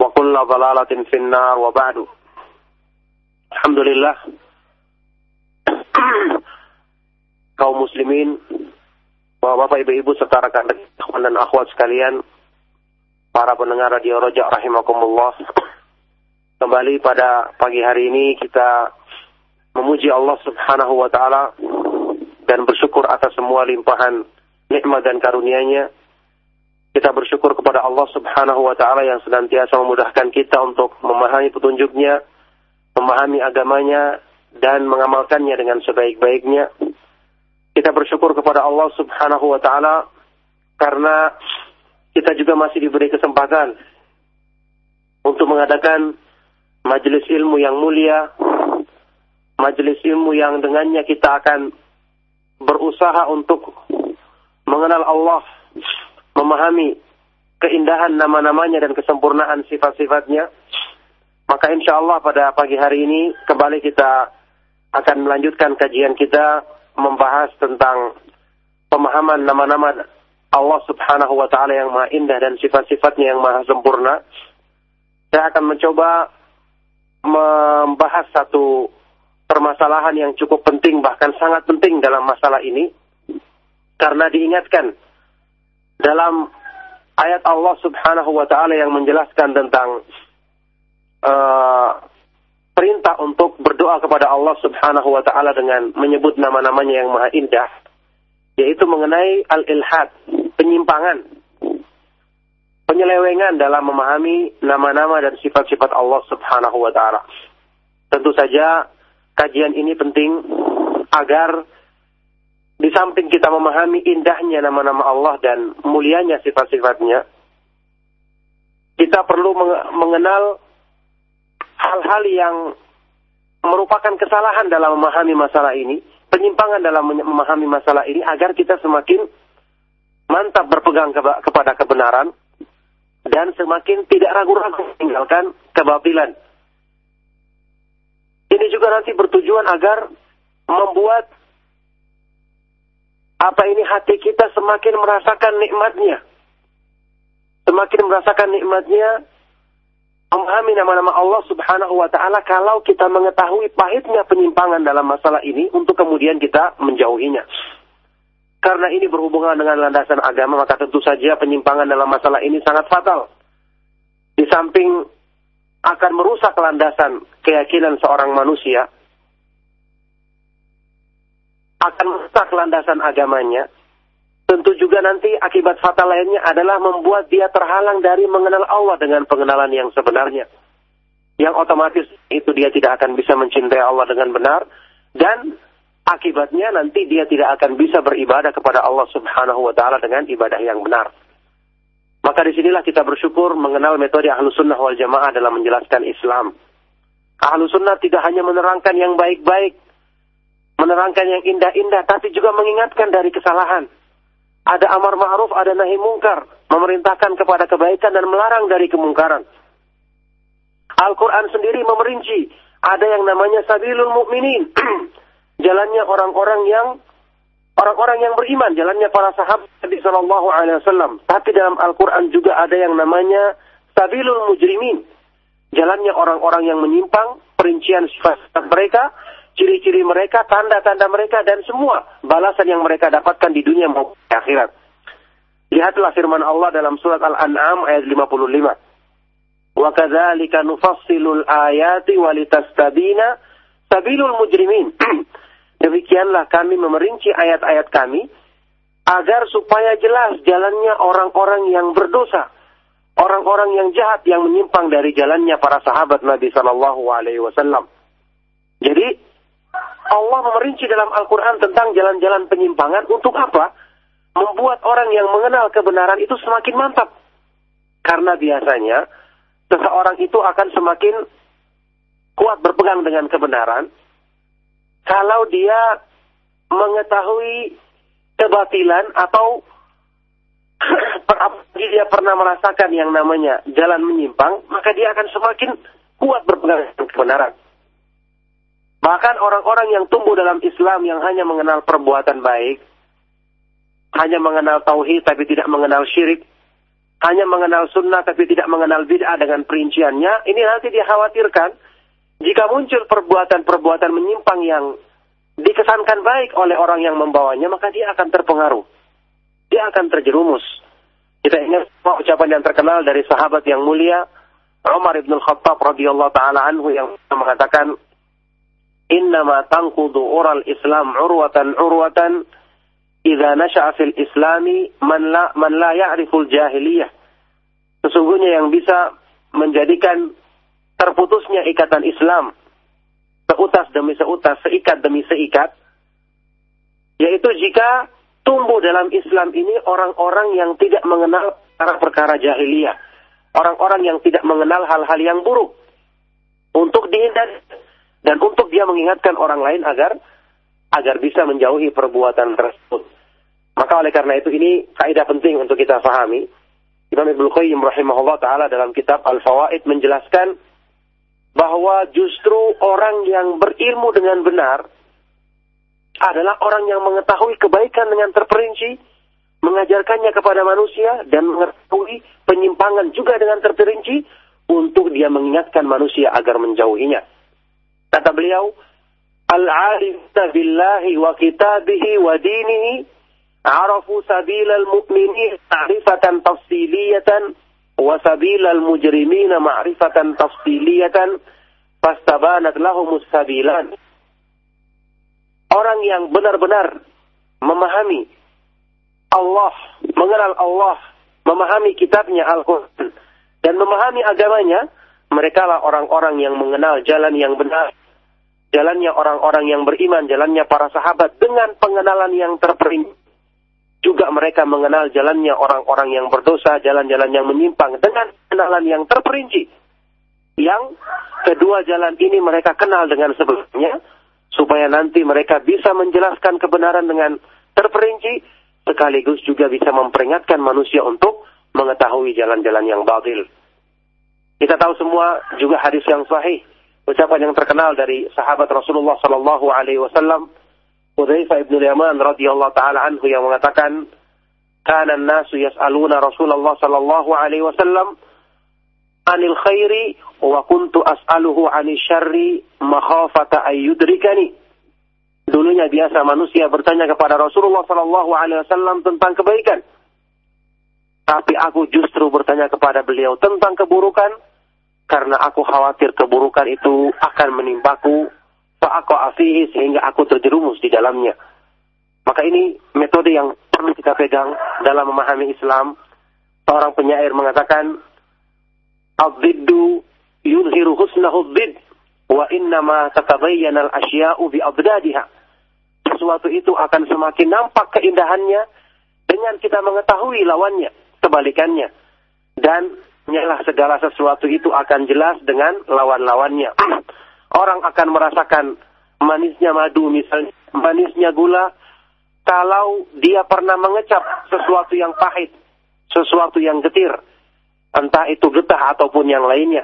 وكل ضلالة في النار وبعد الحمد لله kaum muslimin, bapak ibu-ibu serta rekan rekan dan akhwat sekalian, para pendengar radio Rojak rahimakumullah. Kembali pada pagi hari ini kita memuji Allah Subhanahu wa taala dan bersyukur atas semua limpahan nikmat dan karunia-Nya. Kita bersyukur kepada Allah Subhanahu wa taala yang senantiasa memudahkan kita untuk memahami petunjuknya, memahami agamanya dan mengamalkannya dengan sebaik-baiknya. Kita bersyukur kepada Allah Subhanahu wa taala karena kita juga masih diberi kesempatan untuk mengadakan majelis ilmu yang mulia, majelis ilmu yang dengannya kita akan berusaha untuk mengenal Allah, memahami keindahan nama-namanya dan kesempurnaan sifat-sifatnya. Maka insya Allah pada pagi hari ini kembali kita akan melanjutkan kajian kita membahas tentang pemahaman nama-nama Allah subhanahu wa ta'ala yang maha indah dan sifat-sifatnya yang maha sempurna. Saya akan mencoba membahas satu permasalahan yang cukup penting bahkan sangat penting dalam masalah ini karena diingatkan dalam ayat Allah Subhanahu wa taala yang menjelaskan tentang uh, perintah untuk berdoa kepada Allah Subhanahu wa taala dengan menyebut nama-namanya yang maha indah yaitu mengenai al-ilhad, penyimpangan penyelewengan dalam memahami nama-nama dan sifat-sifat Allah Subhanahu wa taala. Tentu saja kajian ini penting agar di samping kita memahami indahnya nama-nama Allah dan mulianya sifat-sifatnya, kita perlu mengenal hal-hal yang merupakan kesalahan dalam memahami masalah ini, penyimpangan dalam memahami masalah ini agar kita semakin mantap berpegang kepada kebenaran dan semakin tidak ragu-ragu meninggalkan kebatilan. Ini juga nanti bertujuan agar membuat apa ini hati kita semakin merasakan nikmatnya. Semakin merasakan nikmatnya memahami nama-nama Allah Subhanahu wa taala kalau kita mengetahui pahitnya penyimpangan dalam masalah ini untuk kemudian kita menjauhinya. Karena ini berhubungan dengan landasan agama, maka tentu saja penyimpangan dalam masalah ini sangat fatal. Di samping akan merusak landasan keyakinan seorang manusia, akan merusak landasan agamanya, tentu juga nanti akibat fatal lainnya adalah membuat dia terhalang dari mengenal Allah dengan pengenalan yang sebenarnya. Yang otomatis itu dia tidak akan bisa mencintai Allah dengan benar, dan akibatnya nanti dia tidak akan bisa beribadah kepada Allah Subhanahu wa taala dengan ibadah yang benar. Maka di sinilah kita bersyukur mengenal metode ahlu sunnah wal jamaah dalam menjelaskan Islam. Ahlu sunnah tidak hanya menerangkan yang baik-baik, menerangkan yang indah-indah, tapi juga mengingatkan dari kesalahan. Ada amar ma'ruf, ada nahi mungkar, memerintahkan kepada kebaikan dan melarang dari kemungkaran. Al-Quran sendiri memerinci, ada yang namanya sabilul mu'minin, jalannya orang-orang yang orang-orang yang beriman, jalannya para sahabat Nabi Shallallahu Alaihi Wasallam. Tapi dalam Al-Quran juga ada yang namanya sabilul mujrimin, jalannya orang-orang yang menyimpang, perincian sifat mereka, ciri-ciri mereka, tanda-tanda mereka, dan semua balasan yang mereka dapatkan di dunia maupun akhirat. Lihatlah firman Allah dalam surat Al-An'am ayat 55. Wa kadzalika nufassilul ayati walitastabina sabilul mujrimin. Demikianlah kami memerinci ayat-ayat kami agar supaya jelas jalannya orang-orang yang berdosa, orang-orang yang jahat yang menyimpang dari jalannya para sahabat Nabi Shallallahu Alaihi Wasallam. Jadi Allah memerinci dalam Al-Quran tentang jalan-jalan penyimpangan untuk apa? Membuat orang yang mengenal kebenaran itu semakin mantap. Karena biasanya seseorang itu akan semakin kuat berpegang dengan kebenaran kalau dia mengetahui kebatilan atau dia pernah merasakan yang namanya jalan menyimpang, maka dia akan semakin kuat berpegang dengan kebenaran. Bahkan orang-orang yang tumbuh dalam Islam yang hanya mengenal perbuatan baik, hanya mengenal tauhid tapi tidak mengenal syirik, hanya mengenal sunnah tapi tidak mengenal bid'ah dengan perinciannya, ini nanti dikhawatirkan jika muncul perbuatan-perbuatan menyimpang yang dikesankan baik oleh orang yang membawanya, maka dia akan terpengaruh. Dia akan terjerumus. Kita ingat ucapan yang terkenal dari sahabat yang mulia, Umar ibn Khattab radhiyallahu taala anhu yang mengatakan, "Innama tanqudu ural Islam urwatan urwatan idza nasha'a fil Islami man la man la ya'riful jahiliyah." Sesungguhnya yang bisa menjadikan terputusnya ikatan Islam seutas demi seutas, seikat demi seikat, yaitu jika tumbuh dalam Islam ini orang-orang yang tidak mengenal perkara-perkara jahiliyah, orang-orang yang tidak mengenal hal-hal yang buruk, untuk dihindari dan untuk dia mengingatkan orang lain agar agar bisa menjauhi perbuatan tersebut. Maka oleh karena itu ini kaidah penting untuk kita fahami. Imam Ibnu Qayyim rahimahullah taala dalam kitab Al-Fawaid menjelaskan bahwa justru orang yang berilmu dengan benar adalah orang yang mengetahui kebaikan dengan terperinci, mengajarkannya kepada manusia dan mengetahui penyimpangan juga dengan terperinci untuk dia mengingatkan manusia agar menjauhinya. Kata beliau, Al-'arifna billahi wa kitabihi wa dinihi arafu sabilal mu'minin ta'rifatan tafsiliyatan wa sabilal mujrimina ma'rifatan tafsiliyatan fastabanat lahumus sabilan. Orang yang benar-benar memahami Allah, mengenal Allah, memahami kitabnya Al-Quran, dan memahami agamanya, mereka lah orang-orang yang mengenal jalan yang benar, jalannya orang-orang yang beriman, jalannya para sahabat, dengan pengenalan yang terperinci juga mereka mengenal jalannya orang-orang yang berdosa, jalan-jalan yang menyimpang dengan kenalan yang terperinci. Yang kedua jalan ini mereka kenal dengan sebelumnya, supaya nanti mereka bisa menjelaskan kebenaran dengan terperinci, sekaligus juga bisa memperingatkan manusia untuk mengetahui jalan-jalan yang batil. Kita tahu semua juga hadis yang sahih, ucapan yang terkenal dari sahabat Rasulullah Sallallahu Alaihi Wasallam Hudzaifah ibn Yaman radhiyallahu taala anhu yang mengatakan kana an-nasu yas'aluna Rasulullah sallallahu alaihi wasallam anil khairi wa kuntu as'aluhu 'anil syarri makhafata ayyudrikani. Dulunya biasa manusia bertanya kepada Rasulullah sallallahu alaihi wasallam tentang kebaikan. Tapi aku justru bertanya kepada beliau tentang keburukan karena aku khawatir keburukan itu akan menimpaku fa'aqa afihi sehingga aku terjerumus di dalamnya. Maka ini metode yang perlu kita pegang dalam memahami Islam. Seorang penyair mengatakan, Al-Ziddu husnahu zid, wa innama tatabayyana al-asya'u bi abdadiha. Sesuatu itu akan semakin nampak keindahannya dengan kita mengetahui lawannya, kebalikannya. Dan nyalah segala sesuatu itu akan jelas dengan lawan-lawannya. Orang akan merasakan manisnya madu misalnya, manisnya gula, kalau dia pernah mengecap sesuatu yang pahit, sesuatu yang getir, entah itu getah ataupun yang lainnya.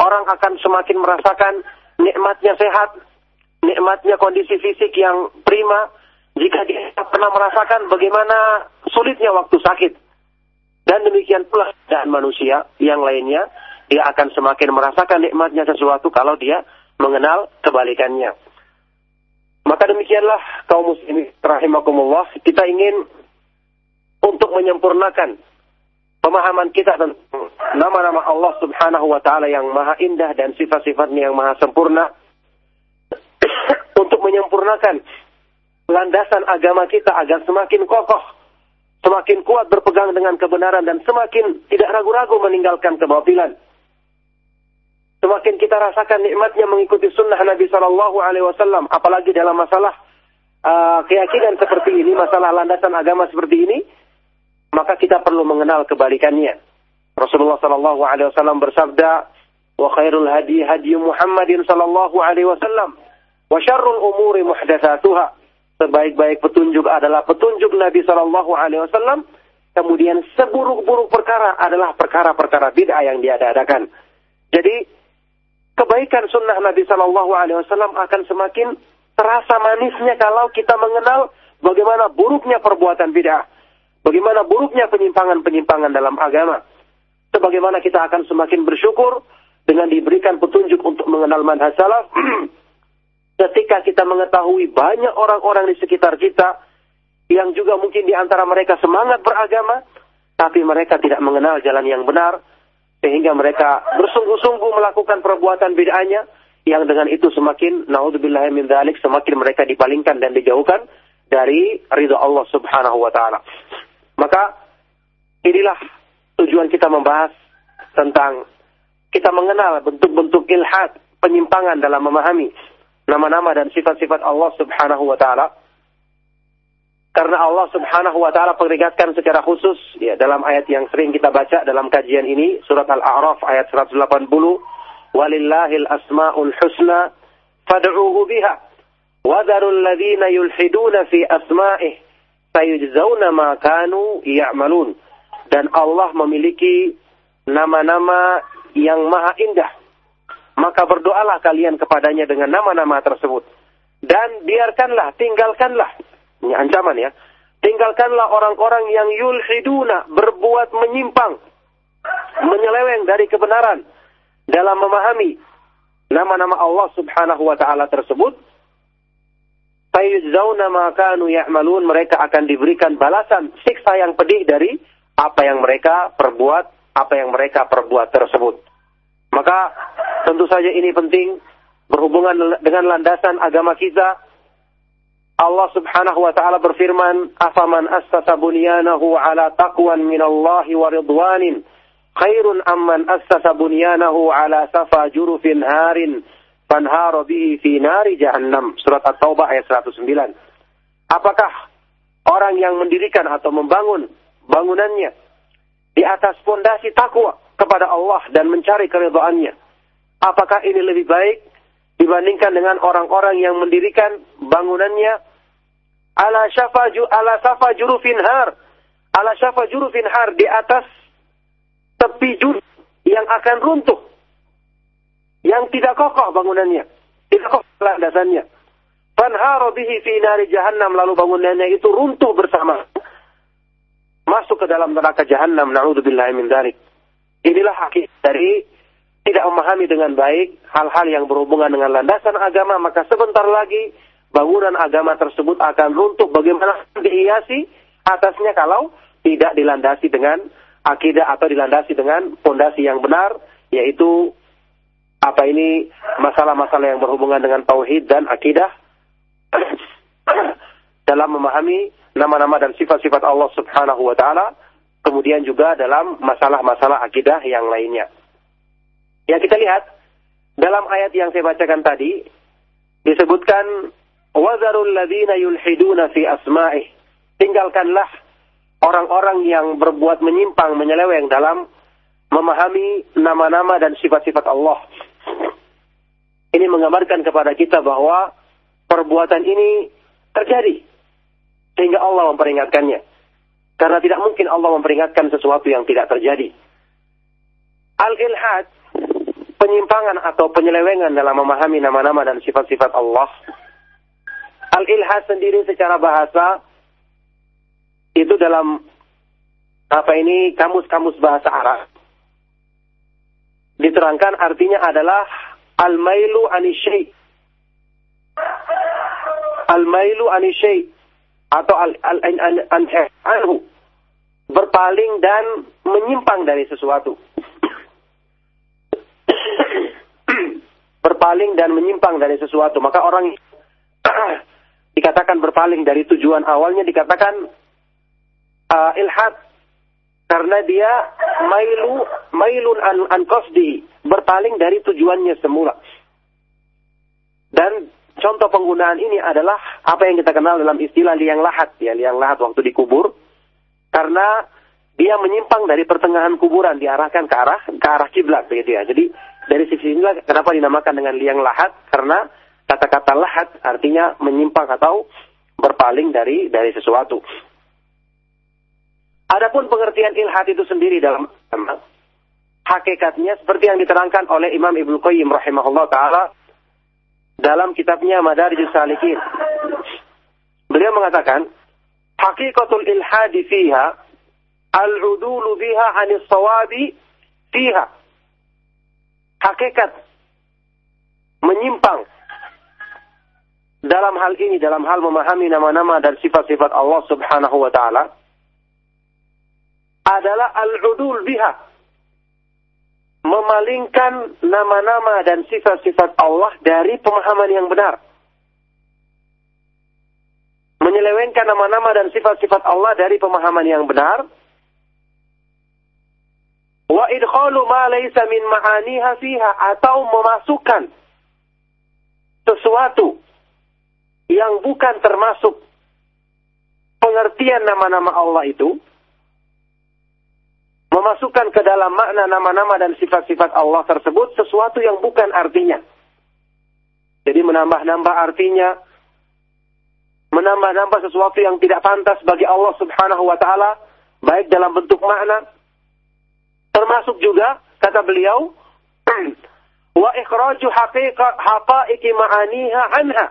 Orang akan semakin merasakan nikmatnya sehat, nikmatnya kondisi fisik yang prima, jika dia pernah merasakan bagaimana sulitnya waktu sakit. Dan demikian pula dan manusia yang lainnya, dia akan semakin merasakan nikmatnya sesuatu kalau dia mengenal kebalikannya. Maka demikianlah kaum muslimin rahimakumullah, kita ingin untuk menyempurnakan pemahaman kita tentang nama-nama Allah Subhanahu wa taala yang maha indah dan sifat-sifatnya yang maha sempurna untuk menyempurnakan landasan agama kita agar semakin kokoh, semakin kuat berpegang dengan kebenaran dan semakin tidak ragu-ragu meninggalkan kebatilan. Semakin kita rasakan nikmatnya mengikuti sunnah Nabi Shallallahu Alaihi Wasallam, apalagi dalam masalah uh, keyakinan seperti ini, masalah landasan agama seperti ini, maka kita perlu mengenal kebalikannya. Rasulullah Shallallahu Alaihi Wasallam bersabda, "Wa khairul hadi hadi Muhammadin Shallallahu Alaihi Wasallam, wa syarrul umuri muhdatsatuha." Sebaik-baik petunjuk adalah petunjuk Nabi Shallallahu Alaihi Wasallam. Kemudian seburuk-buruk perkara adalah perkara-perkara bid'ah yang diadakan. Jadi kebaikan sunnah Nabi Shallallahu Alaihi Wasallam akan semakin terasa manisnya kalau kita mengenal bagaimana buruknya perbuatan bid'ah, bagaimana buruknya penyimpangan-penyimpangan dalam agama. Sebagaimana kita akan semakin bersyukur dengan diberikan petunjuk untuk mengenal manhaj salaf, ketika kita mengetahui banyak orang-orang di sekitar kita yang juga mungkin di antara mereka semangat beragama, tapi mereka tidak mengenal jalan yang benar, sehingga mereka bersungguh-sungguh melakukan perbuatan bid'ahnya yang dengan itu semakin naudzubillah min dzalik semakin mereka dipalingkan dan dijauhkan dari ridha Allah Subhanahu wa taala. Maka inilah tujuan kita membahas tentang kita mengenal bentuk-bentuk ilhad, penyimpangan dalam memahami nama-nama dan sifat-sifat Allah Subhanahu wa taala. Karena Allah Subhanahu wa taala peringatkan secara khusus ya dalam ayat yang sering kita baca dalam kajian ini surat Al-A'raf ayat 180 walillahil asmaul husna fad'uhu biha wa dharul ladzina yulhiduna fi asma'ih sayujzauna ma kanu ya'malun. Dan Allah memiliki nama-nama yang maha indah maka berdoalah kalian kepadanya dengan nama-nama tersebut dan biarkanlah tinggalkanlah ini ancaman ya. Tinggalkanlah orang-orang yang yulhiduna, berbuat menyimpang, menyeleweng dari kebenaran dalam memahami nama-nama Allah Subhanahu wa taala tersebut. Fayujzauna ma kanu ya'malun, mereka akan diberikan balasan siksa yang pedih dari apa yang mereka perbuat, apa yang mereka perbuat tersebut. Maka tentu saja ini penting berhubungan dengan landasan agama kita Allah Subhanahu wa taala berfirman, "Afaman assasa bunyanahu ala taqwan min Allah wa ridwanin khairun amman assasa bunyanahu ala safa jurufin harin fanhara bihi fi nari jahannam." Surat At-Taubah ayat 109. Apakah orang yang mendirikan atau membangun bangunannya di atas fondasi takwa kepada Allah dan mencari keridhaannya, apakah ini lebih baik dibandingkan dengan orang-orang yang mendirikan bangunannya? Ala syafa ala safa jurufin har. Ala syafa jurufin har di atas tepi juruf yang akan runtuh. Yang tidak kokoh bangunannya. Tidak kokoh landasannya. Fanharo bihi fi nari jahannam. Lalu bangunannya itu runtuh bersama. Masuk ke dalam neraka jahannam. Naudzubillah min dzalik inilah hakikat dari tidak memahami dengan baik hal-hal yang berhubungan dengan landasan agama. Maka sebentar lagi bangunan agama tersebut akan runtuh. Bagaimana dihiasi? Atasnya kalau tidak dilandasi dengan akidah atau dilandasi dengan fondasi yang benar, yaitu apa ini? Masalah-masalah yang berhubungan dengan tauhid dan akidah. Dalam memahami nama-nama dan sifat-sifat Allah Subhanahu wa taala, kemudian juga dalam masalah-masalah akidah yang lainnya. Yang kita lihat dalam ayat yang saya bacakan tadi disebutkan Wazarul ladina yulhiduna fi asma'ih. Tinggalkanlah orang-orang yang berbuat menyimpang, menyeleweng dalam memahami nama-nama dan sifat-sifat Allah. Ini menggambarkan kepada kita bahwa perbuatan ini terjadi. Sehingga Allah memperingatkannya. Karena tidak mungkin Allah memperingatkan sesuatu yang tidak terjadi. Al-ilhad, penyimpangan atau penyelewengan dalam memahami nama-nama dan sifat-sifat Allah. Al-ilhad sendiri secara bahasa itu dalam apa ini kamus-kamus bahasa Arab diterangkan artinya adalah al-mailu anisyai al-mailu anisyai atau al-anhu berpaling dan menyimpang dari sesuatu. Berpaling dan menyimpang dari sesuatu. Maka orang dikatakan berpaling dari tujuan awalnya dikatakan uh, ilhad. Karena dia mailu mailun an, an qasdi. Berpaling dari tujuannya semula. Dan contoh penggunaan ini adalah apa yang kita kenal dalam istilah liang lahat ya, liang lahat waktu dikubur karena dia menyimpang dari pertengahan kuburan diarahkan ke arah ke arah kiblat begitu ya. Jadi dari sisi inilah kenapa dinamakan dengan liang lahat karena kata-kata lahat artinya menyimpang atau berpaling dari dari sesuatu. Adapun pengertian ilhad itu sendiri dalam hakikatnya seperti yang diterangkan oleh Imam Ibnu Qayyim rahimahullah taala dalam kitabnya Madarijus Salikin. Beliau mengatakan, hakikatul ilhadi fiha al-udulu biha anis sawabi fiha. Hakikat menyimpang dalam hal ini, dalam hal memahami nama-nama dan sifat-sifat Allah subhanahu wa ta'ala, adalah al-udul biha. Memalingkan nama-nama dan sifat-sifat Allah dari pemahaman yang benar. Menyelewengkan nama-nama dan sifat-sifat Allah dari pemahaman yang benar. Wa idkhalu ma laysa min ma'aniha fiha atau memasukkan sesuatu yang bukan termasuk pengertian nama-nama Allah itu memasukkan ke dalam makna nama-nama dan sifat-sifat Allah tersebut sesuatu yang bukan artinya. Jadi menambah-nambah artinya, menambah-nambah sesuatu yang tidak pantas bagi Allah Subhanahu wa taala, baik dalam bentuk makna. Termasuk juga kata beliau wa ikhraju ma'aniha anha.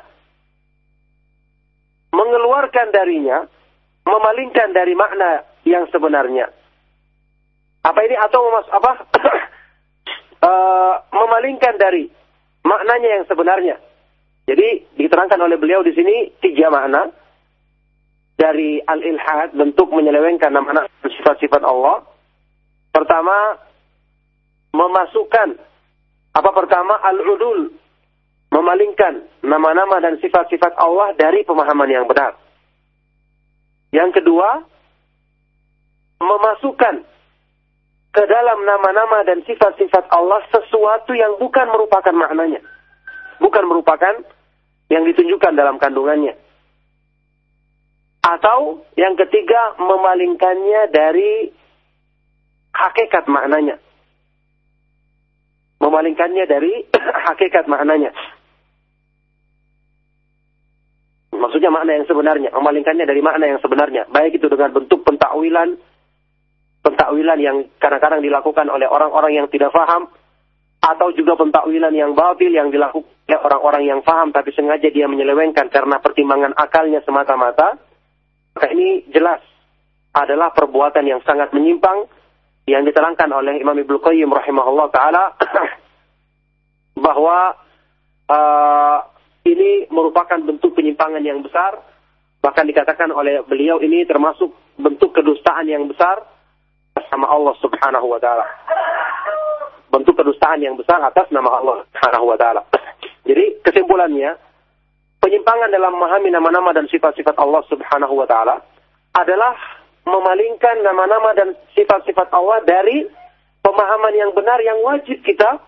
Mengeluarkan darinya memalingkan dari makna yang sebenarnya. Apa ini? Atau memas apa? Uh, memalingkan dari maknanya yang sebenarnya. Jadi diterangkan oleh beliau di sini tiga makna dari al-ilhad bentuk menyelewengkan nama sifat-sifat Allah. Pertama memasukkan apa pertama al-udul memalingkan nama-nama dan sifat-sifat Allah dari pemahaman yang benar. Yang kedua memasukkan ke dalam nama-nama dan sifat-sifat Allah sesuatu yang bukan merupakan maknanya. Bukan merupakan yang ditunjukkan dalam kandungannya. Atau yang ketiga memalingkannya dari hakikat maknanya. Memalingkannya dari hakikat maknanya. Maksudnya makna yang sebenarnya. Memalingkannya dari makna yang sebenarnya. Baik itu dengan bentuk pentakwilan, pentakwilan yang kadang-kadang dilakukan oleh orang-orang yang tidak faham atau juga pentakwilan yang batil yang dilakukan oleh orang-orang yang faham tapi sengaja dia menyelewengkan karena pertimbangan akalnya semata-mata maka ini jelas adalah perbuatan yang sangat menyimpang yang diterangkan oleh Imam Ibnu Qayyim rahimahullah taala bahwa uh, ini merupakan bentuk penyimpangan yang besar bahkan dikatakan oleh beliau ini termasuk bentuk kedustaan yang besar sama Allah Subhanahu wa taala. Bentuk kedustaan yang besar atas nama Allah Subhanahu wa taala. Jadi kesimpulannya, penyimpangan dalam memahami nama-nama dan sifat-sifat Allah Subhanahu wa taala adalah memalingkan nama-nama dan sifat-sifat Allah dari pemahaman yang benar yang wajib kita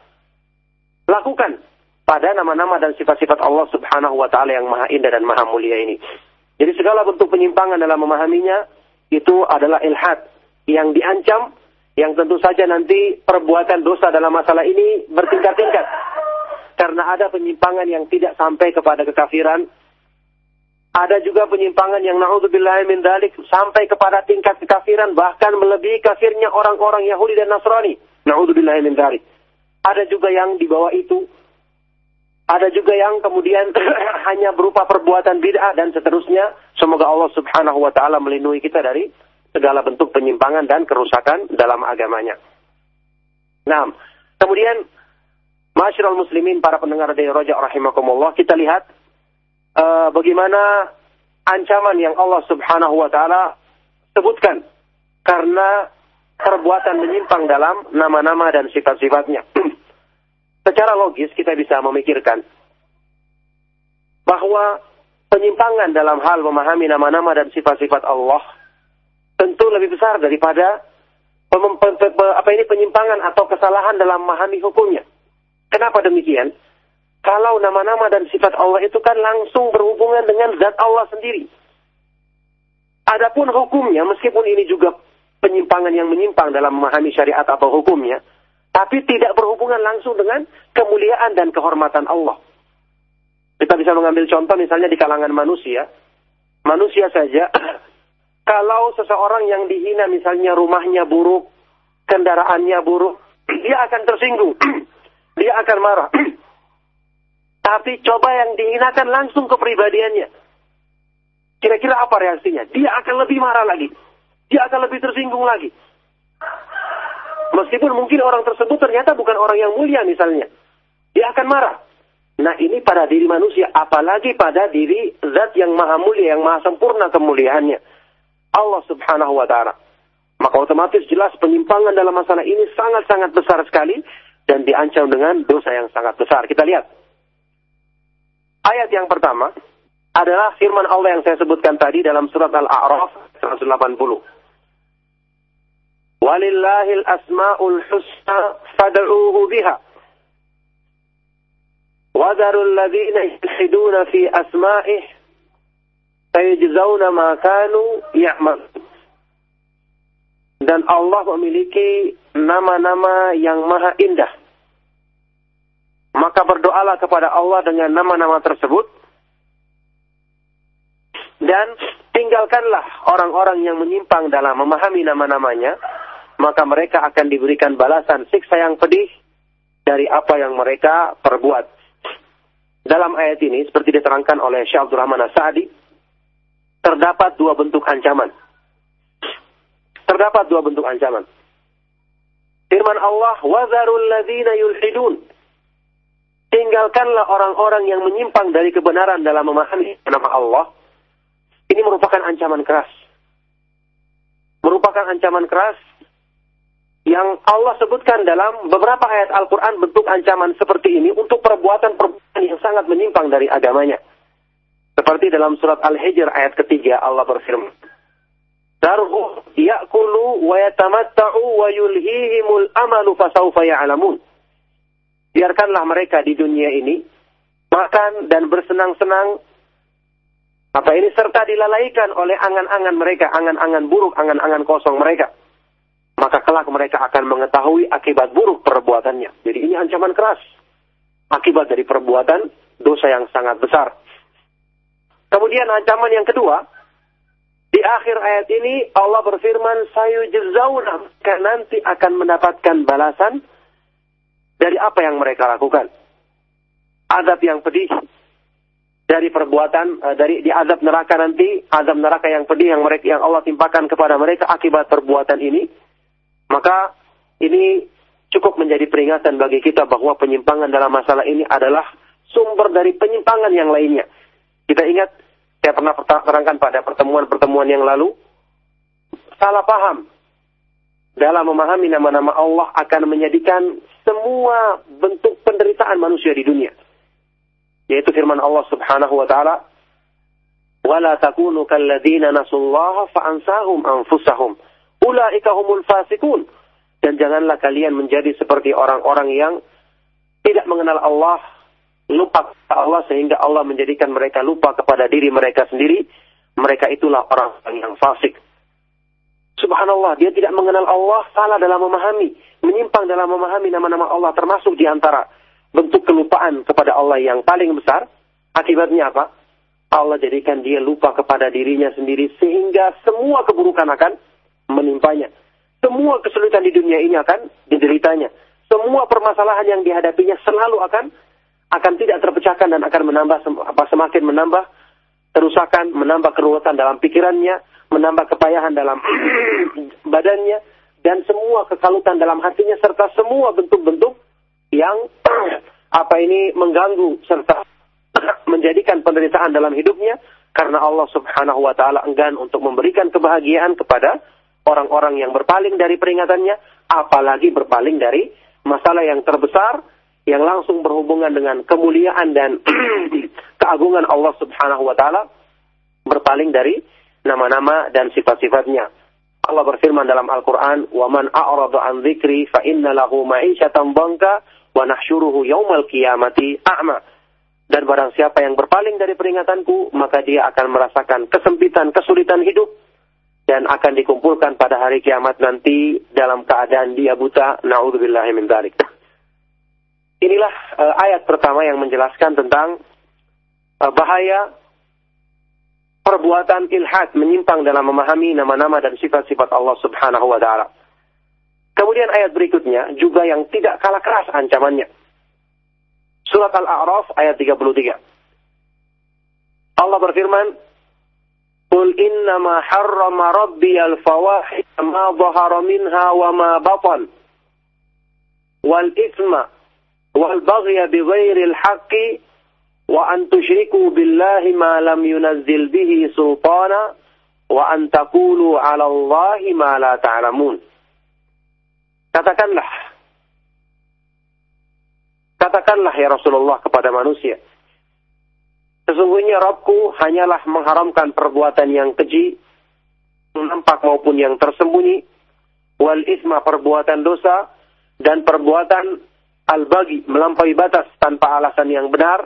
lakukan pada nama-nama dan sifat-sifat Allah Subhanahu wa taala yang maha indah dan maha mulia ini. Jadi segala bentuk penyimpangan dalam memahaminya itu adalah ilhad, yang diancam, yang tentu saja nanti perbuatan dosa dalam masalah ini bertingkat-tingkat. Karena ada penyimpangan yang tidak sampai kepada kekafiran. Ada juga penyimpangan yang na'udzubillah min dalik sampai kepada tingkat kekafiran bahkan melebihi kafirnya orang-orang Yahudi dan Nasrani. Na'udzubillah min dalik. Ada juga yang di bawah itu. Ada juga yang kemudian hanya berupa perbuatan bid'ah dan seterusnya. Semoga Allah Subhanahu wa taala melindungi kita dari segala bentuk penyimpangan dan kerusakan dalam agamanya. Nah, kemudian Masyarul muslimin para pendengar dari Rojak rahimakumullah, kita lihat uh, bagaimana ancaman yang Allah Subhanahu wa taala sebutkan karena perbuatan menyimpang dalam nama-nama dan sifat-sifatnya. Secara logis kita bisa memikirkan bahwa penyimpangan dalam hal memahami nama-nama dan sifat-sifat Allah tentu lebih besar daripada apa ini penyimpangan atau kesalahan dalam memahami hukumnya. Kenapa demikian? Kalau nama-nama dan sifat Allah itu kan langsung berhubungan dengan zat Allah sendiri. Adapun hukumnya, meskipun ini juga penyimpangan yang menyimpang dalam memahami syariat atau hukumnya, tapi tidak berhubungan langsung dengan kemuliaan dan kehormatan Allah. Kita bisa mengambil contoh misalnya di kalangan manusia. Manusia saja, kalau seseorang yang dihina misalnya rumahnya buruk, kendaraannya buruk, dia akan tersinggung. dia akan marah. Tapi coba yang dihinakan langsung kepribadiannya. Kira-kira apa reaksinya? Dia akan lebih marah lagi. Dia akan lebih tersinggung lagi. Meskipun mungkin orang tersebut ternyata bukan orang yang mulia misalnya. Dia akan marah. Nah ini pada diri manusia, apalagi pada diri zat yang maha mulia, yang maha sempurna kemuliaannya. Allah subhanahu wa ta'ala. Maka otomatis jelas penyimpangan dalam masalah ini sangat-sangat besar sekali dan diancam dengan dosa yang sangat besar. Kita lihat. Ayat yang pertama adalah firman Allah yang saya sebutkan tadi dalam surat Al-A'raf 180. Walillahil asma'ul husna fad'uuhu biha. Wadarul ladhina yulhiduna fi asma'ih sayajzauna ma kanu ya'mal. Dan Allah memiliki nama-nama yang maha indah. Maka berdoalah kepada Allah dengan nama-nama tersebut. Dan tinggalkanlah orang-orang yang menyimpang dalam memahami nama-namanya. Maka mereka akan diberikan balasan siksa yang pedih dari apa yang mereka perbuat. Dalam ayat ini, seperti diterangkan oleh Syekh Rahman As-Sa'di, terdapat dua bentuk ancaman. Terdapat dua bentuk ancaman. Firman Allah, "Wazarul ladzina yulhidun." Tinggalkanlah orang-orang yang menyimpang dari kebenaran dalam memahami nama Allah. Ini merupakan ancaman keras. Merupakan ancaman keras yang Allah sebutkan dalam beberapa ayat Al-Quran bentuk ancaman seperti ini untuk perbuatan-perbuatan yang sangat menyimpang dari agamanya. Seperti dalam surat Al-Hijr ayat ketiga Allah berfirman, Darhu ya'kulu wa yatamatta'u wa yulhihimul amalu fasawfa ya'lamun. Biarkanlah mereka di dunia ini makan dan bersenang-senang apa ini serta dilalaikan oleh angan-angan mereka, angan-angan buruk, angan-angan kosong mereka. Maka kelak mereka akan mengetahui akibat buruk perbuatannya. Jadi ini ancaman keras. Akibat dari perbuatan dosa yang sangat besar. Kemudian ancaman yang kedua, di akhir ayat ini Allah berfirman sayujzauna maka nanti akan mendapatkan balasan dari apa yang mereka lakukan. Adab yang pedih dari perbuatan eh, dari di azab neraka nanti, azab neraka yang pedih yang mereka yang Allah timpakan kepada mereka akibat perbuatan ini. Maka ini cukup menjadi peringatan bagi kita bahwa penyimpangan dalam masalah ini adalah sumber dari penyimpangan yang lainnya. Kita ingat saya pernah terangkan pada pertemuan-pertemuan yang lalu, salah paham dalam memahami nama-nama Allah akan menjadikan semua bentuk penderitaan manusia di dunia. Yaitu firman Allah Subhanahu wa taala, "Wala takunu kalladzina nasullaha fa'ansahum anfusahum. Humul fasikun." Dan janganlah kalian menjadi seperti orang-orang yang tidak mengenal Allah lupa kepada Allah sehingga Allah menjadikan mereka lupa kepada diri mereka sendiri, mereka itulah orang yang fasik. Subhanallah, dia tidak mengenal Allah, salah dalam memahami, menyimpang dalam memahami nama-nama Allah, termasuk di antara bentuk kelupaan kepada Allah yang paling besar. Akibatnya apa? Allah jadikan dia lupa kepada dirinya sendiri, sehingga semua keburukan akan menimpanya. Semua kesulitan di dunia ini akan dideritanya. semua permasalahan yang dihadapinya selalu akan akan tidak terpecahkan dan akan menambah apa semakin menambah kerusakan, menambah keruwetan dalam pikirannya, menambah kepayahan dalam badannya dan semua kekalutan dalam hatinya serta semua bentuk-bentuk yang apa ini mengganggu serta menjadikan penderitaan dalam hidupnya karena Allah Subhanahu wa taala enggan untuk memberikan kebahagiaan kepada orang-orang yang berpaling dari peringatannya apalagi berpaling dari masalah yang terbesar yang langsung berhubungan dengan kemuliaan dan keagungan Allah Subhanahu wa taala berpaling dari nama-nama dan sifat-sifatnya. Allah berfirman dalam Al-Qur'an, "Wa man a'rada an dzikri fa inna lahu ma'isyatan dhanka wa nahsyuruhu yaumal qiyamati a'ma." Dan barang siapa yang berpaling dari peringatanku, maka dia akan merasakan kesempitan, kesulitan hidup dan akan dikumpulkan pada hari kiamat nanti dalam keadaan dia buta. Nauzubillahi min dzalik. Inilah uh, ayat pertama yang menjelaskan tentang uh, bahaya perbuatan ilhad menyimpang dalam memahami nama-nama dan sifat-sifat Allah Subhanahu wa taala. Kemudian ayat berikutnya juga yang tidak kalah keras ancamannya. Surat Al-A'raf ayat 33. Allah berfirman, "Qul innama harrama rabbi al-fawahisha ma dhahara minha wa ma batan wal wal baghya الحق haqqi wa an tusyriku billahi ma lam yunazzil bihi تقولوا wa an taqulu 'ala Allahi ma la ta'lamun. Katakanlah Katakanlah ya Rasulullah kepada manusia Sesungguhnya Rabbku hanyalah mengharamkan perbuatan yang keji nampak maupun yang tersembunyi wal isma perbuatan dosa dan perbuatan al-bagi, melampaui batas tanpa alasan yang benar,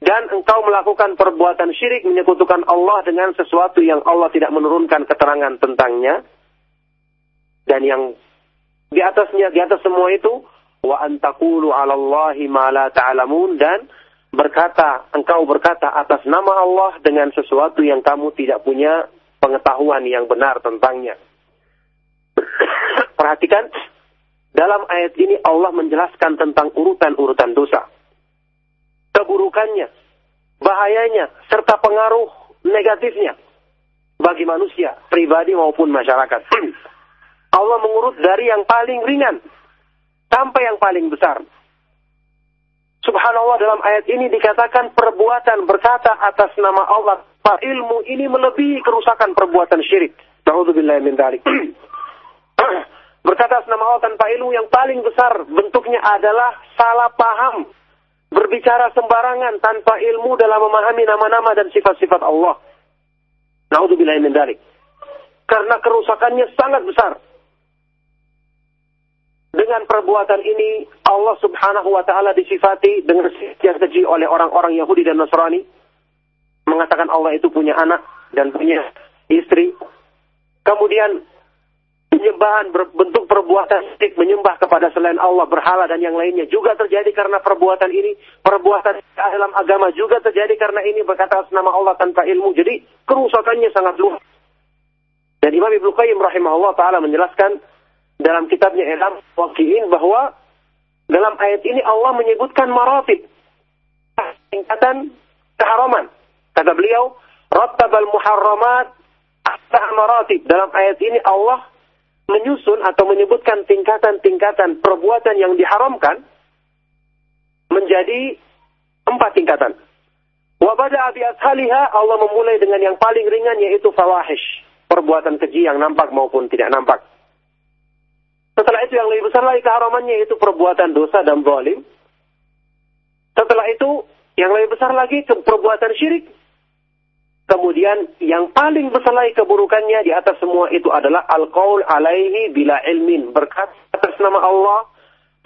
dan engkau melakukan perbuatan syirik menyekutukan Allah dengan sesuatu yang Allah tidak menurunkan keterangan tentangnya, dan yang di atasnya, di atas semua itu, wa antakulu ala Allahi ma la dan berkata, engkau berkata atas nama Allah dengan sesuatu yang kamu tidak punya pengetahuan yang benar tentangnya. Perhatikan, dalam ayat ini Allah menjelaskan tentang urutan-urutan dosa. Keburukannya, bahayanya, serta pengaruh negatifnya bagi manusia, pribadi maupun masyarakat. Allah mengurut dari yang paling ringan sampai yang paling besar. Subhanallah dalam ayat ini dikatakan perbuatan berkata atas nama Allah. Ilmu ini melebihi kerusakan perbuatan syirik. Na'udzubillah. Berkata nama Allah tanpa ilmu yang paling besar bentuknya adalah salah paham. Berbicara sembarangan tanpa ilmu dalam memahami nama-nama dan sifat-sifat Allah. Naudzubillah min dalik. Karena kerusakannya sangat besar. Dengan perbuatan ini Allah Subhanahu wa taala disifati dengan yang keji oleh orang-orang Yahudi dan Nasrani mengatakan Allah itu punya anak dan punya istri. Kemudian penyembahan berbentuk perbuatan syirik menyembah kepada selain Allah berhala dan yang lainnya juga terjadi karena perbuatan ini. Perbuatan dalam agama juga terjadi karena ini berkata atas nama Allah tanpa ilmu. Jadi kerusakannya sangat luas. Dan Imam Ibnu Qayyim rahimahullah taala menjelaskan dalam kitabnya Ilam Waqi'in bahwa dalam ayat ini Allah menyebutkan maratib tingkatan keharaman. Kata beliau rattabal muharramat maratib. Dalam ayat ini Allah menyusun atau menyebutkan tingkatan-tingkatan perbuatan yang diharamkan menjadi empat tingkatan. Wabada abi ashaliha Allah memulai dengan yang paling ringan yaitu fawahish. Perbuatan keji yang nampak maupun tidak nampak. Setelah itu yang lebih besar lagi keharamannya yaitu perbuatan dosa dan zalim. Setelah itu yang lebih besar lagi perbuatan syirik Kemudian yang paling besar lagi keburukannya di atas semua itu adalah al-qaul alaihi bila ilmin. Berkata atas nama Allah,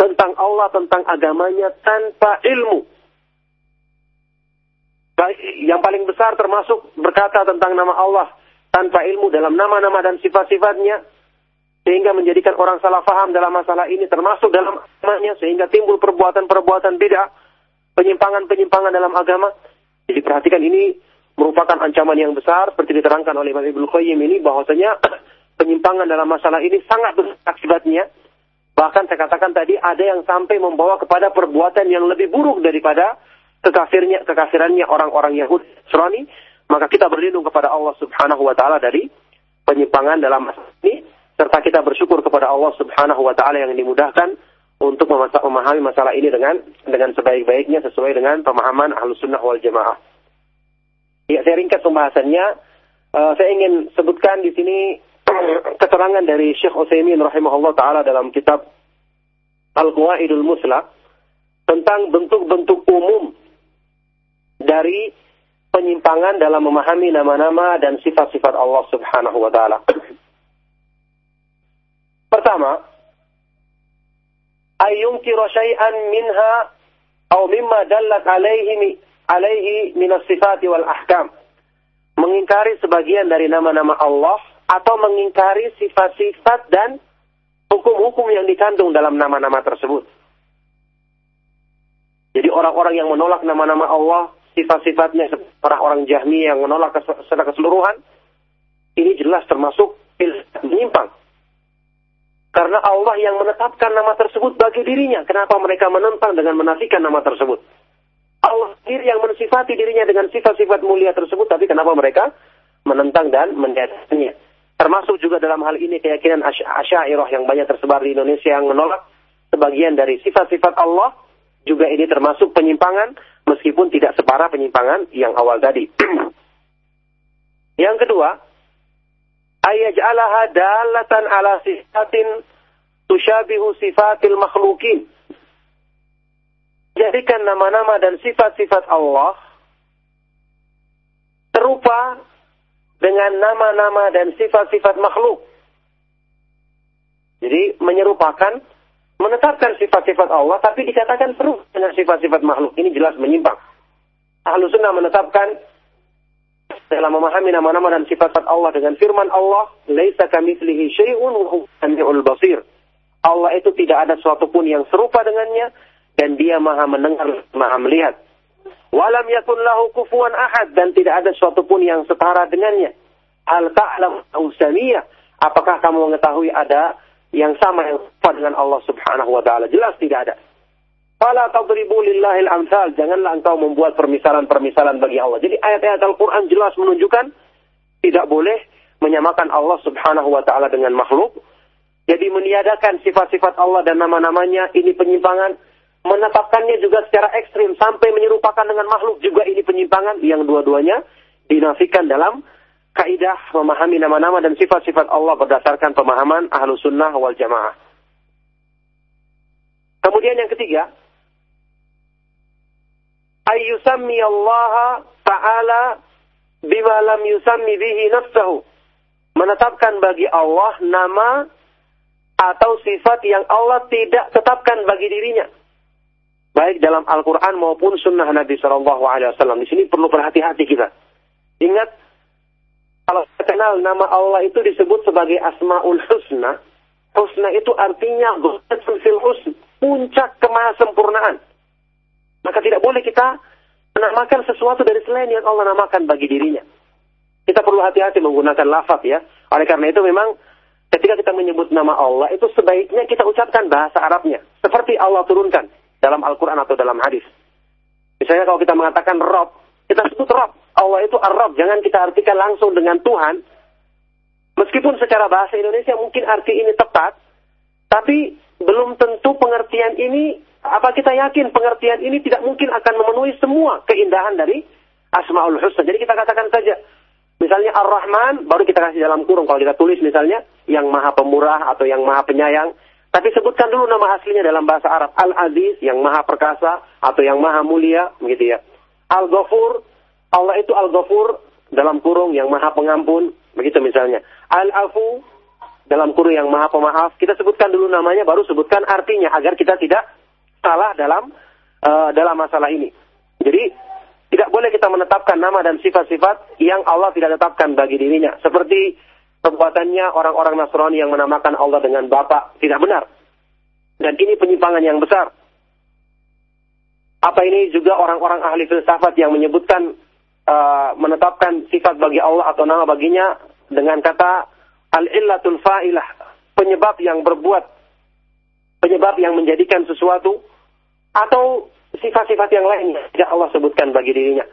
tentang Allah, tentang agamanya tanpa ilmu. Yang paling besar termasuk berkata tentang nama Allah tanpa ilmu dalam nama-nama dan sifat-sifatnya. Sehingga menjadikan orang salah faham dalam masalah ini termasuk dalam agamanya. Sehingga timbul perbuatan-perbuatan beda. Penyimpangan-penyimpangan dalam agama. Jadi perhatikan ini merupakan ancaman yang besar seperti diterangkan oleh Imam Ibnu Qayyim ini bahwasanya penyimpangan dalam masalah ini sangat besar akibatnya Bahkan saya katakan tadi ada yang sampai membawa kepada perbuatan yang lebih buruk daripada kekafirnya kekafirannya orang-orang Yahudi Nasrani, maka kita berlindung kepada Allah Subhanahu wa taala dari penyimpangan dalam masalah ini serta kita bersyukur kepada Allah Subhanahu wa taala yang dimudahkan untuk memahami masalah ini dengan dengan sebaik-baiknya sesuai dengan pemahaman Ahlus Sunnah wal Jamaah. Ya, saya ringkas pembahasannya. Uh, saya ingin sebutkan di sini keterangan dari Syekh Utsaimin rahimahullah taala dalam kitab Al-Qawaidul Musla tentang bentuk-bentuk umum dari penyimpangan dalam memahami nama-nama dan sifat-sifat Allah Subhanahu wa taala. Pertama, ayyunkiru syai'an minha atau mimma dallat alaihi alaihi min as-sifati wal ahkam. Mengingkari sebagian dari nama-nama Allah atau mengingkari sifat-sifat dan hukum-hukum yang dikandung dalam nama-nama tersebut. Jadi orang-orang yang menolak nama-nama Allah, sifat-sifatnya orang-orang Jahmi yang menolak secara keseluruhan, ini jelas termasuk menyimpang. Karena Allah yang menetapkan nama tersebut bagi dirinya. Kenapa mereka menentang dengan menafikan nama tersebut? Allah sendiri yang mensifati dirinya dengan sifat-sifat mulia tersebut, tapi kenapa mereka menentang dan meniadakannya? Termasuk juga dalam hal ini keyakinan asyairah yang banyak tersebar di Indonesia yang menolak sebagian dari sifat-sifat Allah. Juga ini termasuk penyimpangan meskipun tidak separah penyimpangan yang awal tadi. yang kedua, ayaj'alaha dalatan ala sifatin tusyabihu sifatil makhlukin. Jadikan nama-nama dan sifat-sifat Allah serupa dengan nama-nama dan sifat-sifat makhluk. Jadi menyerupakan, menetapkan sifat-sifat Allah, tapi dikatakan seru dengan sifat-sifat makhluk. Ini jelas menyimpang. Ahlu sunnah menetapkan dalam memahami nama-nama dan sifat-sifat Allah dengan firman Allah, "Laisa kamitslihi syai'un wa basir." Allah itu tidak ada sesuatu pun yang serupa dengannya dan dia Maha mendengar, Maha melihat. Walam yakun lahu kufuan ahad dan tidak ada sesuatu pun yang setara dengannya. Al ta'lam ausamiyah. Apakah kamu mengetahui ada yang sama yang sama dengan Allah Subhanahu wa taala? Jelas tidak ada. Fala tadribu lillahil amsal. Janganlah engkau membuat permisalan-permisalan bagi Allah. Jadi ayat-ayat Al-Qur'an jelas menunjukkan tidak boleh menyamakan Allah Subhanahu wa taala dengan makhluk. Jadi meniadakan sifat-sifat Allah dan nama-namanya ini penyimpangan menetapkannya juga secara ekstrim sampai menyerupakan dengan makhluk juga ini penyimpangan yang dua-duanya dinafikan dalam kaidah memahami nama-nama dan sifat-sifat Allah berdasarkan pemahaman ahlu sunnah wal jamaah. Kemudian yang ketiga, ayyusammi Allah ta'ala bima lam yusammi bihi nafsahu. Menetapkan bagi Allah nama atau sifat yang Allah tidak tetapkan bagi dirinya baik dalam Al-Quran maupun Sunnah Nabi Shallallahu Alaihi Wasallam. Di sini perlu berhati-hati kita. Ingat, kalau kita kenal nama Allah itu disebut sebagai Asmaul Husna. Husna itu artinya fil husn, puncak kemahasempurnaan. Maka tidak boleh kita menamakan sesuatu dari selain yang Allah namakan bagi dirinya. Kita perlu hati-hati menggunakan lafaz ya. Oleh karena itu memang ketika kita menyebut nama Allah itu sebaiknya kita ucapkan bahasa Arabnya. Seperti Allah turunkan dalam Al-Quran atau dalam hadis. Misalnya kalau kita mengatakan Rob, kita sebut Rob. Allah itu Ar-Rob. Jangan kita artikan langsung dengan Tuhan. Meskipun secara bahasa Indonesia mungkin arti ini tepat, tapi belum tentu pengertian ini, apa kita yakin pengertian ini tidak mungkin akan memenuhi semua keindahan dari Asma'ul Husna. Jadi kita katakan saja, misalnya Ar-Rahman, baru kita kasih dalam kurung. Kalau kita tulis misalnya, yang maha pemurah atau yang maha penyayang, tapi sebutkan dulu nama aslinya dalam bahasa Arab. Al-Aziz, yang maha perkasa, atau yang maha mulia, begitu ya. Al-Ghafur, Allah itu Al-Ghafur, dalam kurung yang maha pengampun, begitu misalnya. Al-Afu, dalam kurung yang maha pemaaf. Kita sebutkan dulu namanya, baru sebutkan artinya, agar kita tidak salah dalam uh, dalam masalah ini. Jadi, tidak boleh kita menetapkan nama dan sifat-sifat yang Allah tidak tetapkan bagi dirinya. Seperti perbuatannya orang-orang Nasrani yang menamakan Allah dengan Bapak tidak benar. Dan ini penyimpangan yang besar. Apa ini juga orang-orang ahli filsafat yang menyebutkan uh, menetapkan sifat bagi Allah atau nama baginya dengan kata al-illatul fa'ilah, penyebab yang berbuat. penyebab yang menjadikan sesuatu atau sifat-sifat yang lainnya tidak Allah sebutkan bagi dirinya.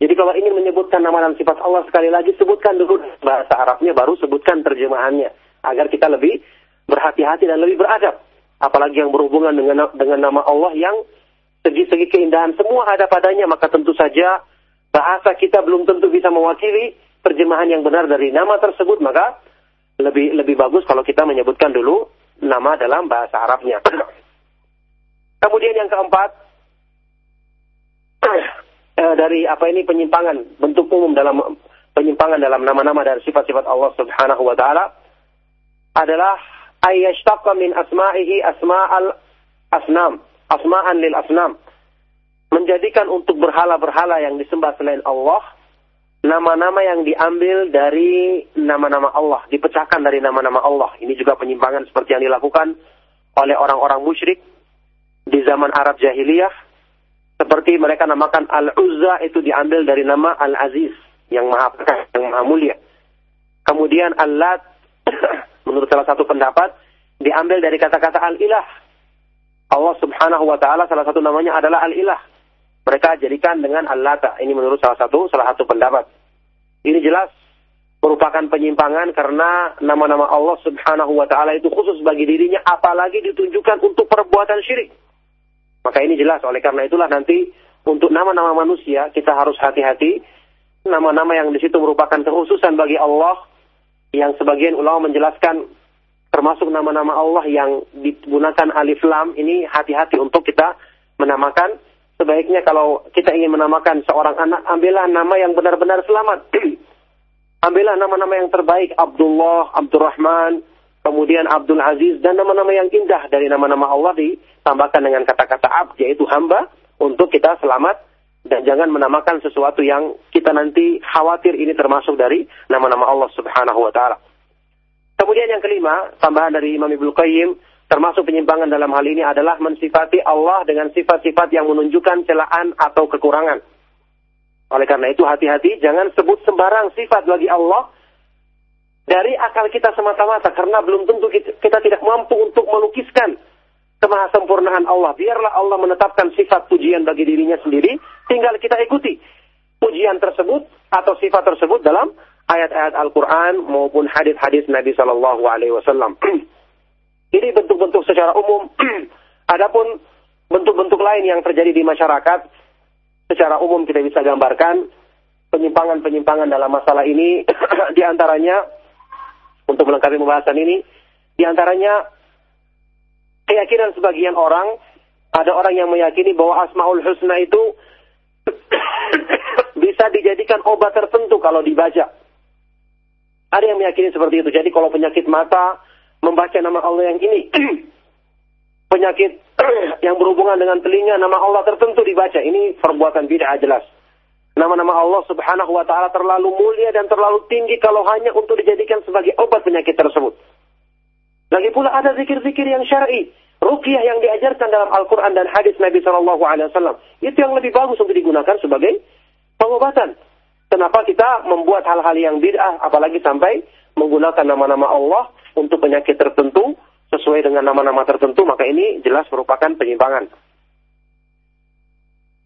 Jadi kalau ingin menyebutkan nama dan sifat Allah sekali lagi sebutkan dulu bahasa Arabnya baru sebutkan terjemahannya agar kita lebih berhati-hati dan lebih beradab. Apalagi yang berhubungan dengan dengan nama Allah yang segi-segi keindahan semua ada padanya maka tentu saja bahasa kita belum tentu bisa mewakili terjemahan yang benar dari nama tersebut maka lebih lebih bagus kalau kita menyebutkan dulu nama dalam bahasa Arabnya. Kemudian yang keempat, eh, dari apa ini penyimpangan bentuk umum dalam penyimpangan dalam nama-nama dan sifat-sifat Allah Subhanahu wa taala adalah ayyashtaqa min asma'ihi asma'al asnam, asma'an lil asnam. Menjadikan untuk berhala-berhala yang disembah selain Allah nama-nama yang diambil dari nama-nama Allah, dipecahkan dari nama-nama Allah. Ini juga penyimpangan seperti yang dilakukan oleh orang-orang musyrik di zaman Arab jahiliyah seperti mereka namakan Al-Uzza itu diambil dari nama Al-Aziz yang maha yang maha mulia. Kemudian Al-Lat menurut salah satu pendapat diambil dari kata-kata Al-Ilah. Allah Subhanahu wa taala salah satu namanya adalah Al-Ilah. Mereka jadikan dengan Al-Lata. Ini menurut salah satu salah satu pendapat. Ini jelas merupakan penyimpangan karena nama-nama Allah Subhanahu wa taala itu khusus bagi dirinya apalagi ditunjukkan untuk perbuatan syirik. Maka ini jelas oleh karena itulah nanti untuk nama-nama manusia kita harus hati-hati. Nama-nama yang di situ merupakan kekhususan bagi Allah yang sebagian ulama menjelaskan termasuk nama-nama Allah yang digunakan alif lam ini hati-hati untuk kita menamakan sebaiknya kalau kita ingin menamakan seorang anak ambillah nama yang benar-benar selamat ambillah nama-nama yang terbaik Abdullah, Abdurrahman, kemudian Abdul Aziz dan nama-nama yang indah dari nama-nama Allah ditambahkan dengan kata-kata abd yaitu hamba untuk kita selamat dan jangan menamakan sesuatu yang kita nanti khawatir ini termasuk dari nama-nama Allah Subhanahu wa taala. Kemudian yang kelima, tambahan dari Imam Ibnu Qayyim termasuk penyimpangan dalam hal ini adalah mensifati Allah dengan sifat-sifat yang menunjukkan celaan atau kekurangan. Oleh karena itu hati-hati jangan sebut sembarang sifat bagi Allah dari akal kita semata-mata karena belum tentu kita, kita tidak mampu untuk melukiskan kemahasempurnaan Allah. Biarlah Allah menetapkan sifat pujian bagi dirinya sendiri, tinggal kita ikuti pujian tersebut atau sifat tersebut dalam ayat-ayat Al-Quran maupun hadis-hadis Nabi Shallallahu Alaihi Wasallam. Ini bentuk-bentuk secara umum. Adapun bentuk-bentuk lain yang terjadi di masyarakat, secara umum kita bisa gambarkan penyimpangan-penyimpangan dalam masalah ini, di antaranya untuk melengkapi pembahasan ini. Di antaranya keyakinan sebagian orang, ada orang yang meyakini bahwa Asmaul Husna itu bisa dijadikan obat tertentu kalau dibaca. Ada yang meyakini seperti itu. Jadi kalau penyakit mata, membaca nama Allah yang ini. penyakit yang berhubungan dengan telinga, nama Allah tertentu dibaca. Ini perbuatan bid'ah jelas. Nama-nama Allah subhanahu wa ta'ala terlalu mulia dan terlalu tinggi kalau hanya untuk dijadikan sebagai obat penyakit tersebut. Lagi pula ada zikir-zikir yang syar'i. Ruqyah yang diajarkan dalam Al-Quran dan hadis Nabi Shallallahu Alaihi Wasallam itu yang lebih bagus untuk digunakan sebagai pengobatan. Kenapa kita membuat hal-hal yang bid'ah, apalagi sampai menggunakan nama-nama Allah untuk penyakit tertentu sesuai dengan nama-nama tertentu, maka ini jelas merupakan penyimpangan.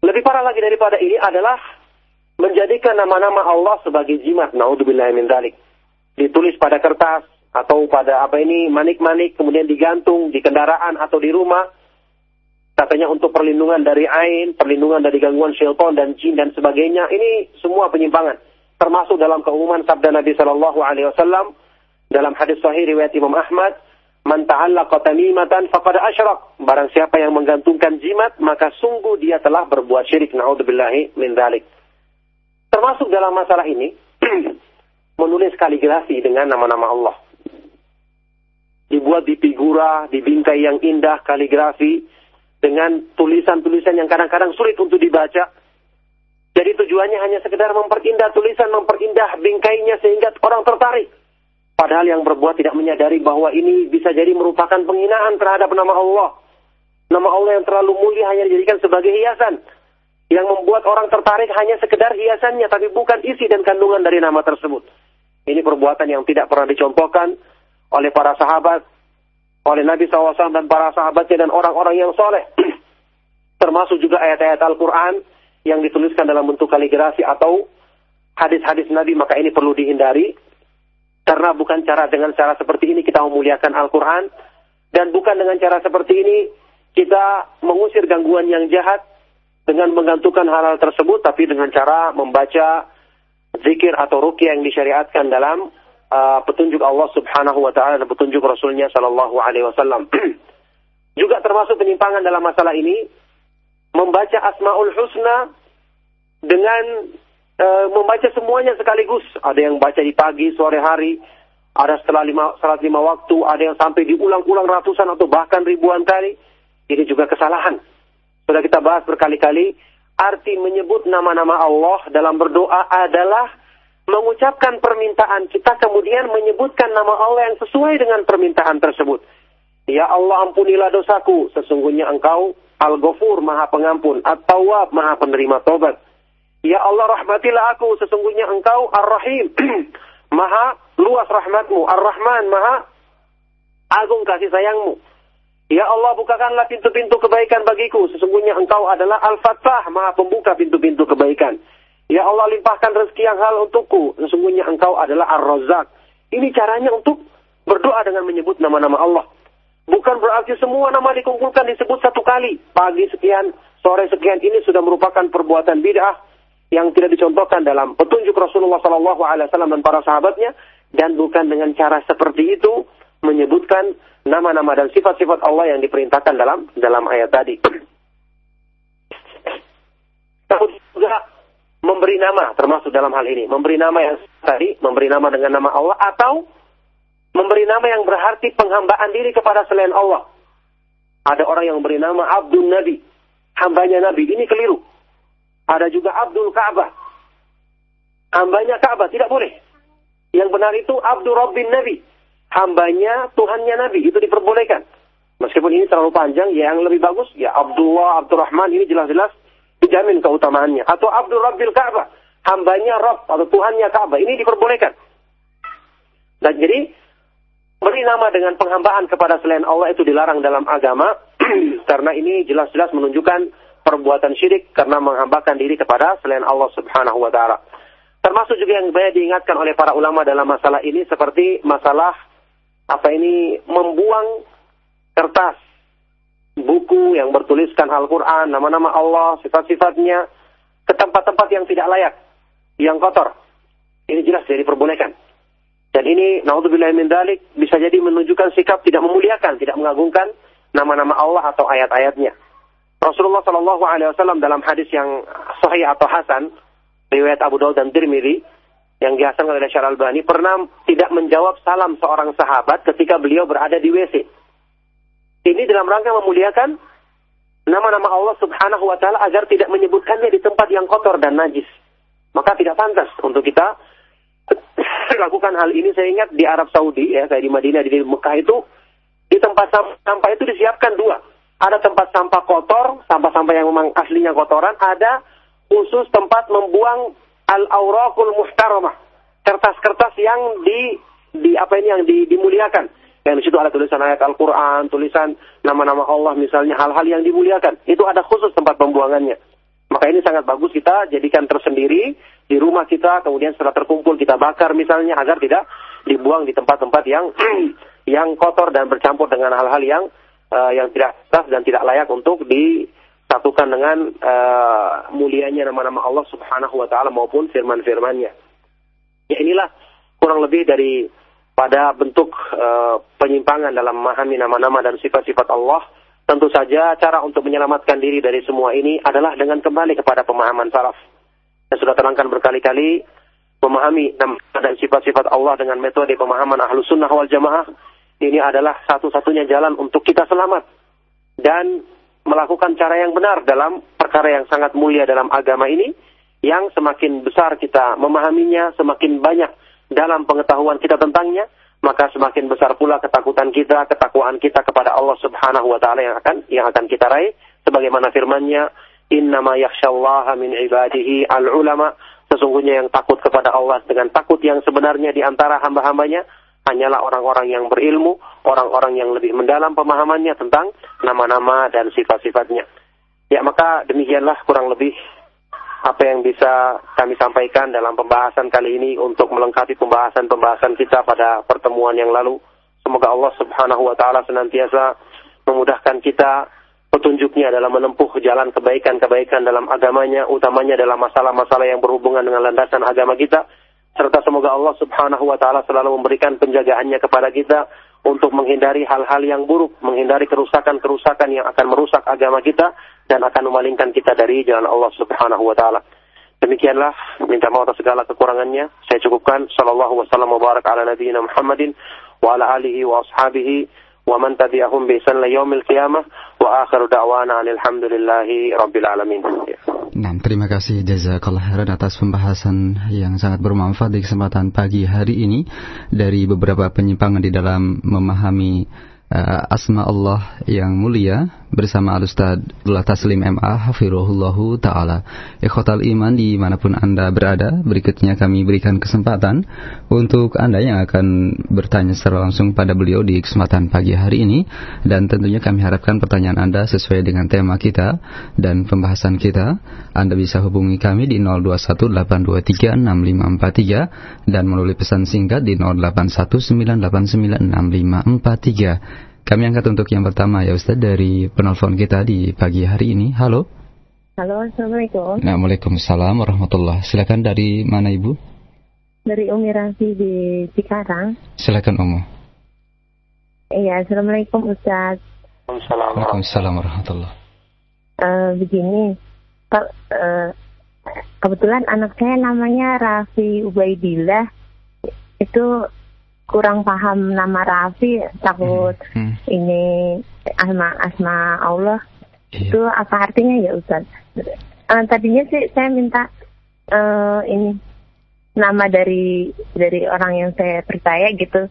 Lebih parah lagi daripada ini adalah menjadikan nama-nama Allah sebagai jimat. Naudzubillah min dalik. Ditulis pada kertas atau pada apa ini manik-manik kemudian digantung di kendaraan atau di rumah. Katanya untuk perlindungan dari ain, perlindungan dari gangguan syaitan dan jin dan sebagainya. Ini semua penyimpangan. Termasuk dalam keumuman sabda Nabi Shallallahu Alaihi Wasallam dalam hadis Sahih riwayat Imam Ahmad, "Man ta'allaqa tamimatan faqad asyrak." Barang siapa yang menggantungkan jimat, maka sungguh dia telah berbuat syirik. Naudzubillahi min. Termasuk dalam masalah ini, menulis kaligrafi dengan nama-nama Allah. Dibuat di figura, di bingkai yang indah, kaligrafi, dengan tulisan-tulisan yang kadang-kadang sulit untuk dibaca. Jadi tujuannya hanya sekedar memperindah tulisan, memperindah bingkainya sehingga orang tertarik. Padahal yang berbuat tidak menyadari bahwa ini bisa jadi merupakan penghinaan terhadap nama Allah. Nama Allah yang terlalu mulia hanya dijadikan sebagai hiasan yang membuat orang tertarik hanya sekedar hiasannya, tapi bukan isi dan kandungan dari nama tersebut. Ini perbuatan yang tidak pernah dicontohkan oleh para sahabat, oleh Nabi SAW dan para sahabatnya dan orang-orang yang soleh. Termasuk juga ayat-ayat Al-Quran yang dituliskan dalam bentuk kaligrafi atau hadis-hadis Nabi, maka ini perlu dihindari. Karena bukan cara dengan cara seperti ini kita memuliakan Al-Quran. Dan bukan dengan cara seperti ini kita mengusir gangguan yang jahat dengan menggantungkan hal-hal tersebut, tapi dengan cara membaca zikir atau rukyah yang disyariatkan dalam uh, petunjuk Allah Subhanahu wa taala dan petunjuk Rasulnya sallallahu alaihi wasallam. Juga termasuk penyimpangan dalam masalah ini membaca Asmaul Husna dengan uh, membaca semuanya sekaligus. Ada yang baca di pagi, sore hari, ada setelah lima, salat lima waktu, ada yang sampai diulang-ulang ratusan atau bahkan ribuan kali. Ini juga kesalahan. Sudah kita bahas berkali-kali, arti menyebut nama-nama Allah dalam berdoa adalah mengucapkan permintaan kita kemudian menyebutkan nama Allah yang sesuai dengan permintaan tersebut. Ya Allah ampunilah dosaku, sesungguhnya engkau Al-Ghafur maha pengampun, At-Tawwab maha penerima tobat. Ya Allah rahmatilah aku, sesungguhnya engkau Ar-Rahim, maha luas rahmatmu, Ar-Rahman maha agung kasih sayangmu. Ya Allah bukakanlah pintu-pintu kebaikan bagiku. Sesungguhnya engkau adalah Al-Fattah, maha pembuka pintu-pintu kebaikan. Ya Allah limpahkan rezeki yang hal untukku. Sesungguhnya engkau adalah Ar-Razak. Ini caranya untuk berdoa dengan menyebut nama-nama Allah. Bukan berarti semua nama dikumpulkan disebut satu kali. Pagi sekian, sore sekian ini sudah merupakan perbuatan bid'ah yang tidak dicontohkan dalam petunjuk Rasulullah SAW dan para sahabatnya. Dan bukan dengan cara seperti itu menyebutkan nama-nama dan sifat-sifat Allah yang diperintahkan dalam dalam ayat tadi. Tahu juga memberi nama termasuk dalam hal ini. Memberi nama yang tadi, memberi nama dengan nama Allah atau memberi nama yang berarti penghambaan diri kepada selain Allah. Ada orang yang memberi nama Abdul Nabi, hambanya Nabi. Ini keliru. Ada juga Abdul Ka'bah. Hambanya Ka'bah, tidak boleh. Yang benar itu Abdul Rabbin Nabi hambanya Tuhannya Nabi. Itu diperbolehkan. Meskipun ini terlalu panjang, ya yang lebih bagus, ya Abdullah, Abdurrahman, ini jelas-jelas dijamin keutamaannya. Atau Abdul Rabbil Ka'bah, hambanya Rabb atau Tuhannya Ka'bah, ini diperbolehkan. Dan jadi, beri nama dengan penghambaan kepada selain Allah itu dilarang dalam agama, karena ini jelas-jelas menunjukkan perbuatan syirik karena menghambakan diri kepada selain Allah subhanahu wa ta'ala. Termasuk juga yang banyak diingatkan oleh para ulama dalam masalah ini seperti masalah apa ini membuang kertas buku yang bertuliskan Al-Quran, nama-nama Allah, sifat-sifatnya ke tempat-tempat yang tidak layak, yang kotor. Ini jelas jadi perbolehkan. Dan ini, naudzubillah min dalik, bisa jadi menunjukkan sikap tidak memuliakan, tidak mengagungkan nama-nama Allah atau ayat-ayatnya. Rasulullah Shallallahu Alaihi Wasallam dalam hadis yang sahih atau hasan, riwayat Abu Dawud dan Tirmidzi, yang dihasilkan oleh Syar Albani pernah tidak menjawab salam seorang sahabat ketika beliau berada di WC. Ini dalam rangka memuliakan nama-nama Allah Subhanahu wa taala agar tidak menyebutkannya di tempat yang kotor dan najis. Maka tidak pantas untuk kita lakukan hal ini. Saya ingat di Arab Saudi ya, saya di Madinah di Mekah itu di tempat sampah itu disiapkan dua. Ada tempat sampah kotor, sampah-sampah yang memang aslinya kotoran, ada khusus tempat membuang al-auraqul muhtaramah. Kertas-kertas yang di di apa ini yang di, dimuliakan. Yang di situ ada tulisan ayat Al-Qur'an, tulisan nama-nama Allah misalnya hal-hal yang dimuliakan. Itu ada khusus tempat pembuangannya. Maka ini sangat bagus kita jadikan tersendiri di rumah kita, kemudian setelah terkumpul kita bakar misalnya agar tidak dibuang di tempat-tempat yang yang kotor dan bercampur dengan hal-hal yang uh, yang tidak sah dan tidak layak untuk di satukan dengan uh, mulianya nama-nama Allah Subhanahu wa taala maupun firman-firmannya. Ya inilah kurang lebih dari pada bentuk uh, penyimpangan dalam memahami nama-nama dan sifat-sifat Allah. Tentu saja cara untuk menyelamatkan diri dari semua ini adalah dengan kembali kepada pemahaman salaf. Saya sudah terangkan berkali-kali memahami nama dan sifat-sifat Allah dengan metode pemahaman ahlu sunnah wal jamaah ini adalah satu-satunya jalan untuk kita selamat dan melakukan cara yang benar dalam perkara yang sangat mulia dalam agama ini, yang semakin besar kita memahaminya, semakin banyak dalam pengetahuan kita tentangnya, maka semakin besar pula ketakutan kita, ketakwaan kita kepada Allah Subhanahu wa taala yang akan yang akan kita raih sebagaimana firman-Nya, "Innama yakhsyallaha min ibadihi al-ulama." Sesungguhnya yang takut kepada Allah dengan takut yang sebenarnya di antara hamba-hambanya hanyalah orang-orang yang berilmu, orang-orang yang lebih mendalam pemahamannya tentang nama-nama dan sifat-sifatnya. Ya, maka demikianlah kurang lebih apa yang bisa kami sampaikan dalam pembahasan kali ini untuk melengkapi pembahasan-pembahasan kita pada pertemuan yang lalu. Semoga Allah Subhanahu wa taala senantiasa memudahkan kita petunjuknya dalam menempuh jalan kebaikan-kebaikan dalam agamanya, utamanya dalam masalah-masalah yang berhubungan dengan landasan agama kita serta semoga Allah Subhanahu wa taala selalu memberikan penjagaannya kepada kita untuk menghindari hal-hal yang buruk, menghindari kerusakan-kerusakan yang akan merusak agama kita dan akan memalingkan kita dari jalan Allah Subhanahu wa taala. Demikianlah minta maaf atas segala kekurangannya. Saya cukupkan sallallahu wasallam wa barak ala nabiyina Muhammadin wa ala alihi wa ashabihi wa man tabi'ahum bi ihsan yaumil qiyamah wa akhiru da'wana alhamdulillahi rabbil alamin. Nah, terima kasih jazakallah khairan atas pembahasan yang sangat bermanfaat di kesempatan pagi hari ini dari beberapa penyimpangan di dalam memahami uh, asma Allah yang mulia bersama Al-Ustaz Taslim MA Hafirullahu Ta'ala. Ikhwatal Iman di mana pun Anda berada Berikutnya kami berikan kesempatan Untuk Anda yang akan bertanya secara langsung pada beliau di kesempatan pagi hari ini. Dan tentunya kami harapkan pertanyaan Anda sesuai dengan tema kita Dan pembahasan kita. Anda bisa hubungi kami di 0218236543 Dan melalui pesan singkat di 0819896543 kami angkat untuk yang pertama ya Ustaz dari penelpon kita di pagi hari ini. Halo. Halo, Assalamualaikum. Nah, Waalaikumsalam warahmatullah. Silakan dari mana Ibu? Dari Umi Rafi di Cikarang. Silakan Umu. Iya, Assalamualaikum Ustaz. Waalaikumsalam warahmatullah. Uh, begini, Pak, uh, kebetulan anak saya namanya Rafi Ubaidillah. Itu kurang paham nama Rafi takut hmm. Hmm. ini asma asma Allah iya. itu apa artinya ya Ustaz? Uh, tadinya sih saya minta uh, ini nama dari dari orang yang saya percaya gitu.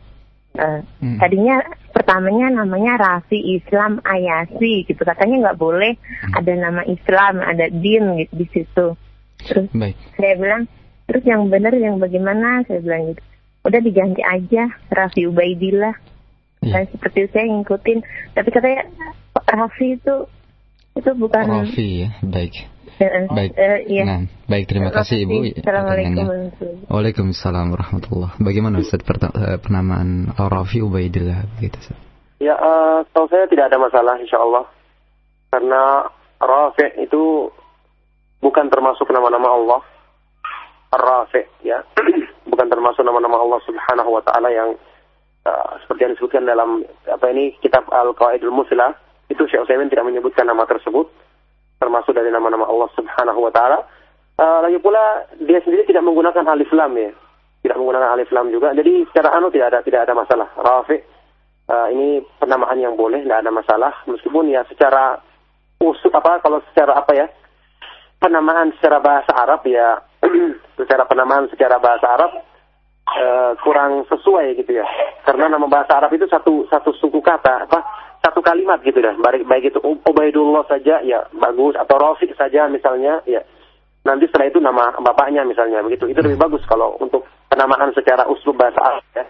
Uh, hmm. Tadinya pertamanya namanya Rafi Islam Ayasi gitu katanya nggak boleh hmm. ada nama Islam ada din gitu di situ. Terus Baik. saya bilang terus yang benar yang bagaimana saya bilang gitu udah diganti aja Raffi Ubaidillah. Ya. dan seperti saya ngikutin. Tapi katanya Raffi itu itu bukan Raffi ya. Baik. Baik. Uh, iya. nah baik. Terima kasih ibu Assalamualaikum Waalaikumsalam warahmatullah. Bagaimana Ustaz eh, penamaan Raffi Ubaidillah? Gitu Ustaz. Ya uh, tahu saya tidak ada masalah insya Allah karena Rafi itu bukan termasuk nama-nama Allah Rafi ya bukan termasuk nama-nama Allah Subhanahu wa taala yang uh, seperti yang disebutkan dalam apa ini kitab Al-Qaidul Muslah itu Syekh Utsaimin tidak menyebutkan nama tersebut termasuk dari nama-nama Allah Subhanahu wa taala. Uh, lagi pula dia sendiri tidak menggunakan alif lam ya. Tidak menggunakan alif lam juga. Jadi secara anu tidak ada tidak ada masalah. Rafi uh, ini penamaan yang boleh, tidak ada masalah meskipun ya secara usul apa kalau secara apa ya penamaan secara bahasa Arab ya secara penamaan secara bahasa Arab uh, kurang sesuai gitu ya. Karena nama bahasa Arab itu satu satu suku kata apa satu kalimat gitu dah. Baik baik itu Ubaidullah saja ya bagus atau Rafiq saja misalnya ya. Nanti setelah itu nama bapaknya misalnya begitu. Itu lebih bagus kalau untuk penamaan secara usul bahasa Arab ya.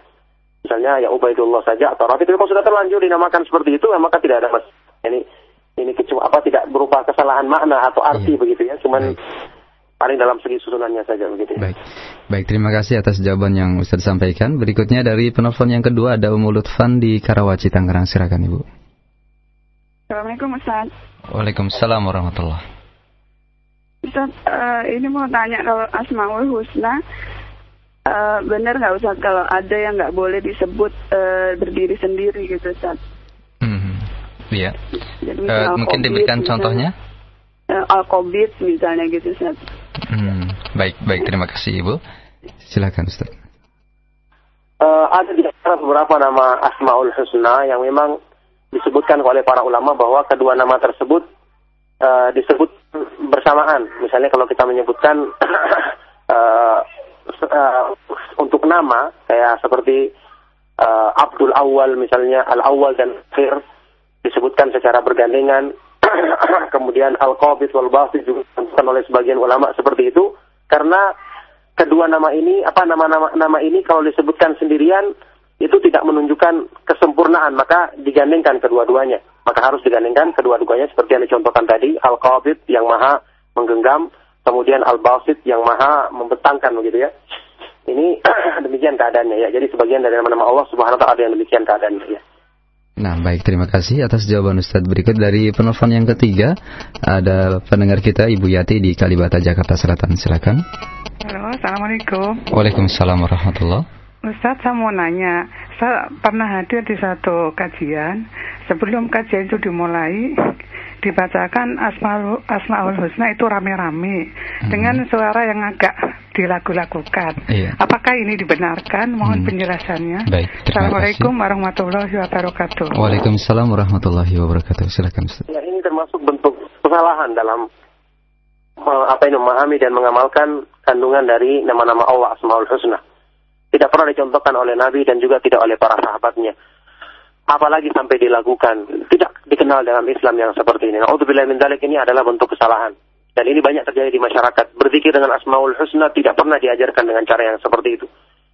Misalnya ya Ubaidullah saja atau Rafiq. Tapi kalau sudah terlanjur dinamakan seperti itu maka tidak ada masalah. Ini ini kecuali apa tidak berupa kesalahan makna atau arti iya. begitu ya. Cuman Baik paling dalam segi susunannya saja begitu. Baik. Baik, terima kasih atas jawaban yang Ustaz sampaikan. Berikutnya dari penelpon yang kedua ada Umul Lutfan di Karawaci Tangerang. Silakan Ibu. Assalamualaikum Ustaz. Waalaikumsalam warahmatullah. Ustaz, uh, ini mau tanya kalau Asmaul Husna uh, benar nggak Ustaz kalau ada yang nggak boleh disebut uh, berdiri sendiri gitu Ustaz? Hmm, iya. uh, mungkin diberikan contohnya? Uh, Al-Qobit misalnya gitu Ustaz. Hmm, baik, baik. Terima kasih Ibu. Silakan Ustaz. Uh, ada di antara beberapa nama Asmaul Husna yang memang disebutkan oleh para ulama bahwa kedua nama tersebut uh, disebut bersamaan. Misalnya kalau kita menyebutkan uh, uh, untuk nama kayak seperti uh, Abdul Awal misalnya Al Awal dan Akhir disebutkan secara bergandengan kemudian al-qabid wal basit juga disebutkan oleh sebagian ulama seperti itu karena kedua nama ini apa nama-nama nama ini kalau disebutkan sendirian itu tidak menunjukkan kesempurnaan, maka digandengkan kedua-duanya. Maka harus digandengkan kedua-duanya seperti yang dicontohkan tadi, Al-Qabid yang maha menggenggam, kemudian Al-Basit yang maha membentangkan begitu ya. Ini demikian keadaannya ya. Jadi sebagian dari nama-nama Allah Subhanahu wa taala yang demikian keadaannya ya. Nah, baik terima kasih atas jawaban Ustadz berikut dari penelpon yang ketiga. Ada pendengar kita Ibu Yati di Kalibata Jakarta Selatan. Silakan. Halo, Assalamualaikum. Waalaikumsalam warahmatullahi Ustadz saya mau nanya, saya pernah hadir di satu kajian. Sebelum kajian itu dimulai, dibacakan Asmaul, Asmaul Husna itu rame-rame hmm. dengan suara yang agak dilagu-lagukan. Iya. Apakah ini dibenarkan? Mohon hmm. penjelasannya. Baik, Assalamualaikum warahmatullahi wabarakatuh. Waalaikumsalam warahmatullahi wabarakatuh. Silakan Ustaz. Ya, ini termasuk bentuk kesalahan dalam apa ini memahami dan mengamalkan kandungan dari nama-nama Allah Asmaul Husna tidak pernah dicontohkan oleh Nabi dan juga tidak oleh para sahabatnya. Apalagi sampai dilakukan. Tidak dikenal dalam Islam yang seperti ini. Naudzubillah min ini adalah bentuk kesalahan. Dan ini banyak terjadi di masyarakat. Berzikir dengan Asmaul Husna tidak pernah diajarkan dengan cara yang seperti itu.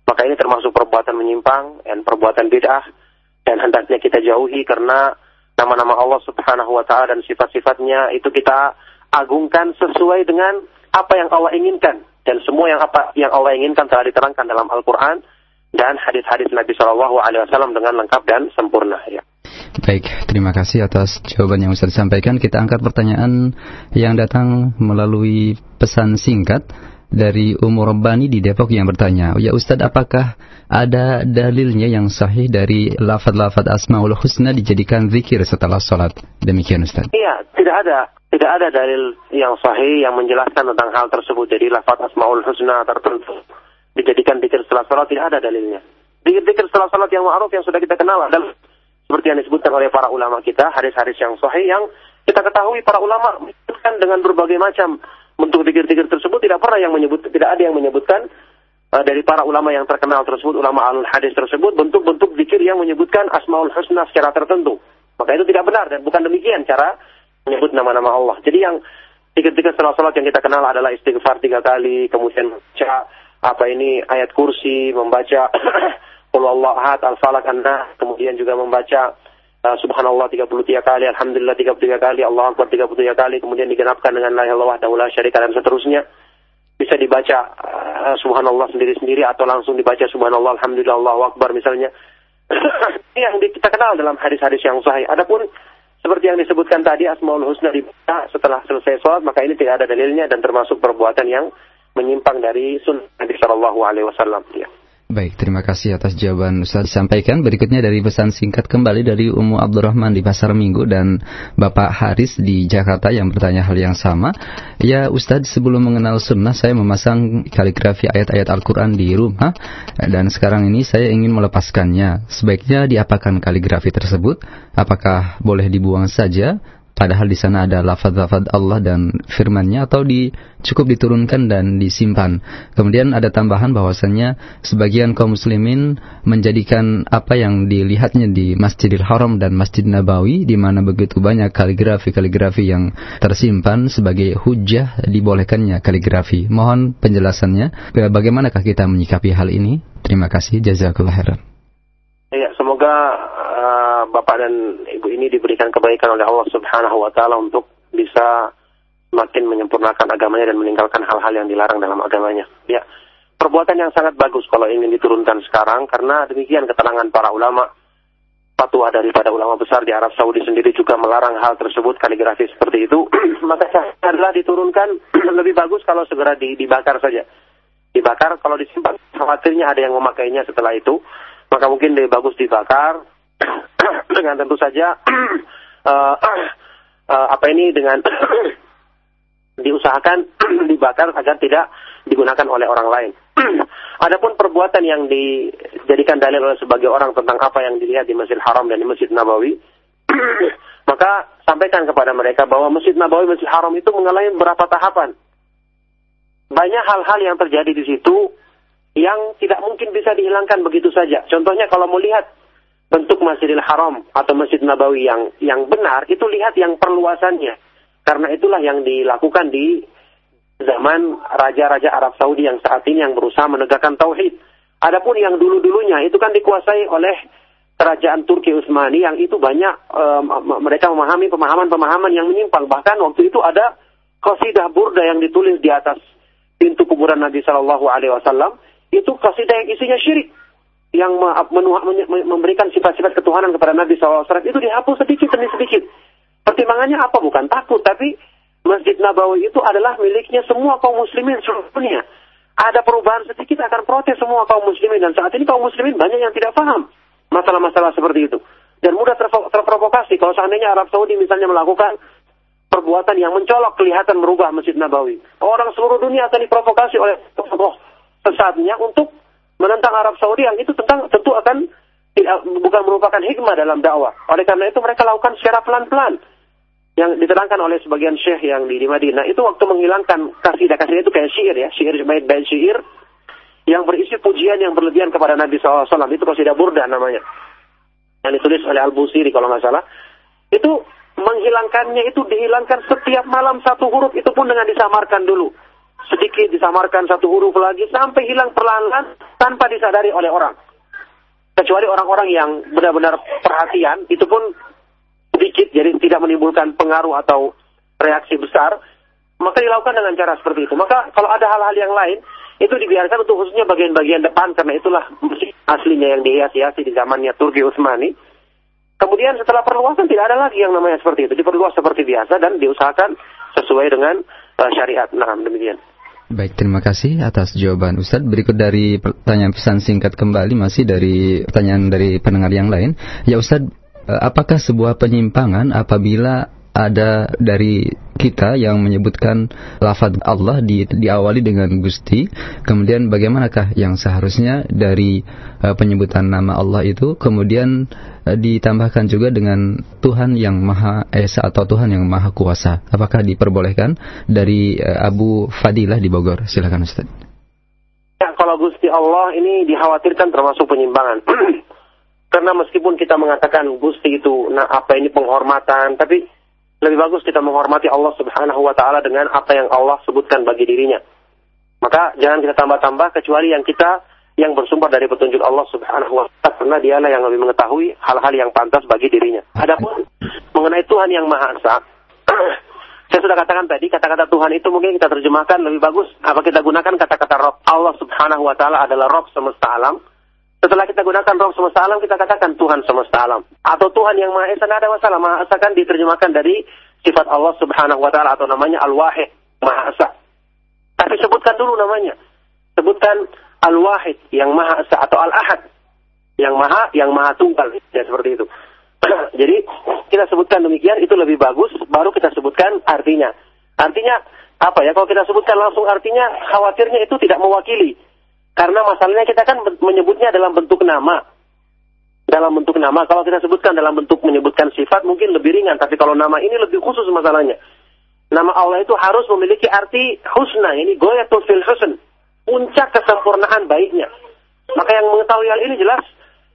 Maka ini termasuk perbuatan menyimpang dan perbuatan bid'ah. Dan hendaknya kita jauhi karena nama-nama Allah subhanahu wa ta'ala dan sifat-sifatnya itu kita agungkan sesuai dengan apa yang Allah inginkan dan semua yang apa yang Allah inginkan telah diterangkan dalam Al-Quran dan hadis-hadis Nabi Shallallahu Alaihi Wasallam dengan lengkap dan sempurna. Ya. Baik, terima kasih atas jawaban yang Ustaz sampaikan. Kita angkat pertanyaan yang datang melalui pesan singkat dari Umur Rabbani di Depok yang bertanya, Ya Ustadz, apakah ada dalilnya yang sahih dari lafad-lafad Asma'ul Husna dijadikan zikir setelah sholat? Demikian Ustadz. Iya, tidak ada tidak ada dalil yang sahih yang menjelaskan tentang hal tersebut. Jadi lafaz asmaul husna tertentu dijadikan dikir setelah salat tidak ada dalilnya. Dikir-dikir setelah salat yang ma'ruf yang sudah kita kenal adalah seperti yang disebutkan oleh para ulama kita, hadis-hadis yang sahih yang kita ketahui para ulama menyebutkan dengan berbagai macam bentuk dikir-dikir tersebut tidak pernah yang menyebut tidak ada yang menyebutkan uh, dari para ulama yang terkenal tersebut ulama al hadis tersebut bentuk-bentuk dikir yang menyebutkan asmaul husna secara tertentu. Maka itu tidak benar dan bukan demikian cara menyebut nama-nama Allah. Jadi yang tiga-tiga setelah sholat yang kita kenal adalah istighfar tiga kali, kemudian apa ini ayat kursi, membaca Allah ahad, al-falak, an kemudian juga membaca uh, subhanallah 33 kali, alhamdulillah 33 kali, Allah akbar 33 kali, kemudian digenapkan dengan la ilaha illallah syarika dan seterusnya. Bisa dibaca uh, subhanallah sendiri-sendiri atau langsung dibaca subhanallah alhamdulillah Allah akbar misalnya. yang kita kenal dalam hadis-hadis yang sahih. Adapun seperti yang disebutkan tadi Asmaul Husna dibaca setelah selesai sholat maka ini tidak ada dalilnya dan termasuk perbuatan yang menyimpang dari sunnah Nabi Shallallahu Alaihi Wasallam. Ya. Baik, terima kasih atas jawaban Ustaz disampaikan. Berikutnya dari pesan singkat kembali dari Umu Abdurrahman di Pasar Minggu dan Bapak Haris di Jakarta yang bertanya hal yang sama. Ya Ustaz, sebelum mengenal sunnah saya memasang kaligrafi ayat-ayat Al-Quran di rumah dan sekarang ini saya ingin melepaskannya. Sebaiknya diapakan kaligrafi tersebut? Apakah boleh dibuang saja padahal di sana ada lafaz-lafaz Allah dan firman-Nya atau di cukup diturunkan dan disimpan. Kemudian ada tambahan bahwasannya sebagian kaum muslimin menjadikan apa yang dilihatnya di Masjidil Haram dan Masjid Nabawi di mana begitu banyak kaligrafi-kaligrafi yang tersimpan sebagai hujah dibolehkannya kaligrafi. Mohon penjelasannya. Bagaimanakah kita menyikapi hal ini? Terima kasih. Jazakallah khairan. Ya, semoga uh, Bapak dan ini diberikan kebaikan oleh Allah Subhanahu wa taala untuk bisa makin menyempurnakan agamanya dan meninggalkan hal-hal yang dilarang dalam agamanya. Ya. Perbuatan yang sangat bagus kalau ingin diturunkan sekarang karena demikian keterangan para ulama fatwa daripada ulama besar di Arab Saudi sendiri juga melarang hal tersebut kaligrafi seperti itu maka adalah diturunkan lebih bagus kalau segera dibakar saja dibakar kalau disimpan khawatirnya ada yang memakainya setelah itu maka mungkin lebih bagus dibakar dengan tentu saja uh, uh, apa ini dengan diusahakan dibakar agar tidak digunakan oleh orang lain. Adapun perbuatan yang dijadikan dalil oleh sebagai orang tentang apa yang dilihat di Masjid Haram dan di Masjid Nabawi, maka sampaikan kepada mereka bahwa Masjid Nabawi, Masjid Haram itu mengalami beberapa tahapan. Banyak hal-hal yang terjadi di situ yang tidak mungkin bisa dihilangkan begitu saja. Contohnya kalau melihat bentuk Masjidil Haram atau Masjid Nabawi yang yang benar, itu lihat yang perluasannya. Karena itulah yang dilakukan di zaman raja-raja Arab Saudi yang saat ini yang berusaha menegakkan tauhid. Adapun yang dulu-dulunya itu kan dikuasai oleh kerajaan Turki Utsmani yang itu banyak um, mereka memahami pemahaman-pemahaman yang menyimpang. Bahkan waktu itu ada qasidah burda yang ditulis di atas pintu kuburan Nabi Shallallahu Alaihi Wasallam itu qasidah yang isinya syirik yang memberikan sifat-sifat ketuhanan kepada Nabi SAW itu dihapus sedikit demi sedikit. Pertimbangannya apa? Bukan takut, tapi Masjid Nabawi itu adalah miliknya semua kaum muslimin seluruh dunia. Ada perubahan sedikit akan protes semua kaum muslimin dan saat ini kaum muslimin banyak yang tidak paham masalah-masalah seperti itu dan mudah terprovokasi kalau seandainya Arab Saudi misalnya melakukan perbuatan yang mencolok kelihatan merubah Masjid Nabawi. Orang seluruh dunia akan diprovokasi oleh tokoh sesatnya untuk menentang Arab Saudi yang itu tentang tentu akan bukan merupakan hikmah dalam dakwah. Oleh karena itu mereka lakukan secara pelan-pelan. Yang diterangkan oleh sebagian syekh yang di, di Madinah itu waktu menghilangkan kasidah kasidah itu kayak syair ya, syair bait bait syair yang berisi pujian yang berlebihan kepada Nabi SAW. Itu kasidah burda namanya. Yang ditulis oleh Al-Busiri kalau nggak salah. Itu menghilangkannya itu dihilangkan setiap malam satu huruf itu pun dengan disamarkan dulu sedikit disamarkan satu huruf lagi sampai hilang perlahan-lahan tanpa disadari oleh orang. Kecuali orang-orang yang benar-benar perhatian, itu pun sedikit, jadi tidak menimbulkan pengaruh atau reaksi besar, maka dilakukan dengan cara seperti itu. Maka kalau ada hal-hal yang lain, itu dibiarkan untuk khususnya bagian-bagian depan, karena itulah aslinya yang dihias-hiasi di zamannya Turki Utsmani. Kemudian setelah perluasan tidak ada lagi yang namanya seperti itu. Diperluas seperti biasa dan diusahakan sesuai dengan uh, syariat. Nah, demikian. Baik, terima kasih atas jawaban Ustadz. Berikut dari pertanyaan pesan singkat kembali masih dari pertanyaan dari pendengar yang lain. Ya Ustadz, eh, apakah sebuah penyimpangan apabila ada dari kita yang menyebutkan lafaz Allah di, diawali dengan Gusti, kemudian bagaimanakah yang seharusnya dari uh, penyebutan nama Allah itu kemudian uh, ditambahkan juga dengan Tuhan yang Maha Esa atau Tuhan yang Maha Kuasa. Apakah diperbolehkan dari uh, Abu Fadilah di Bogor? Silakan Ustaz. Ya, kalau Gusti Allah ini dikhawatirkan termasuk penyimpangan. Karena meskipun kita mengatakan Gusti itu, nah apa ini penghormatan, tapi lebih bagus kita menghormati Allah Subhanahu wa taala dengan apa yang Allah sebutkan bagi dirinya. Maka jangan kita tambah-tambah kecuali yang kita yang bersumber dari petunjuk Allah Subhanahu wa taala karena dialah yang lebih mengetahui hal-hal yang pantas bagi dirinya. Adapun mengenai Tuhan yang Maha Esa, saya sudah katakan tadi kata-kata Tuhan itu mungkin kita terjemahkan lebih bagus apa kita gunakan kata-kata Rob. Allah Subhanahu wa taala adalah Rob semesta alam setelah kita gunakan roh semesta alam, kita katakan Tuhan semesta alam. Atau Tuhan yang Maha Esa, ada masalah. Maha Esa kan diterjemahkan dari sifat Allah subhanahu wa ta'ala atau namanya Al-Wahid, Maha Esa. Tapi sebutkan dulu namanya. Sebutkan Al-Wahid, yang Maha Esa, atau Al-Ahad, yang Maha, yang Maha Tunggal. Ya, seperti itu. Jadi, kita sebutkan demikian, itu lebih bagus, baru kita sebutkan artinya. Artinya, apa ya, kalau kita sebutkan langsung artinya, khawatirnya itu tidak mewakili karena masalahnya kita kan menyebutnya dalam bentuk nama. Dalam bentuk nama, kalau kita sebutkan dalam bentuk menyebutkan sifat mungkin lebih ringan. Tapi kalau nama ini lebih khusus masalahnya. Nama Allah itu harus memiliki arti husna. Ini goyatul fil husn. Puncak kesempurnaan baiknya. Maka yang mengetahui hal ini jelas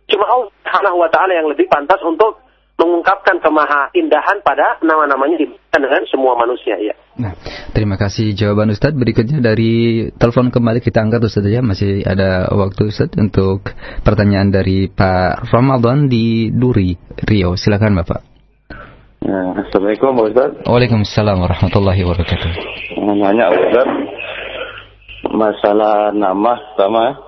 cuma Allah wa taala yang lebih pantas untuk mengungkapkan kemaha indahan pada nama-namanya diberikan dengan semua manusia ya. Nah, terima kasih jawaban Ustadz. Berikutnya dari telepon kembali kita angkat Ustadz ya. Masih ada waktu Ustadz untuk pertanyaan dari Pak Ramadan di Duri, Rio. Silakan Bapak. Ya, Assalamualaikum Pak Ustadz. Waalaikumsalam warahmatullahi wabarakatuh. Nanya Ustadz, masalah nama sama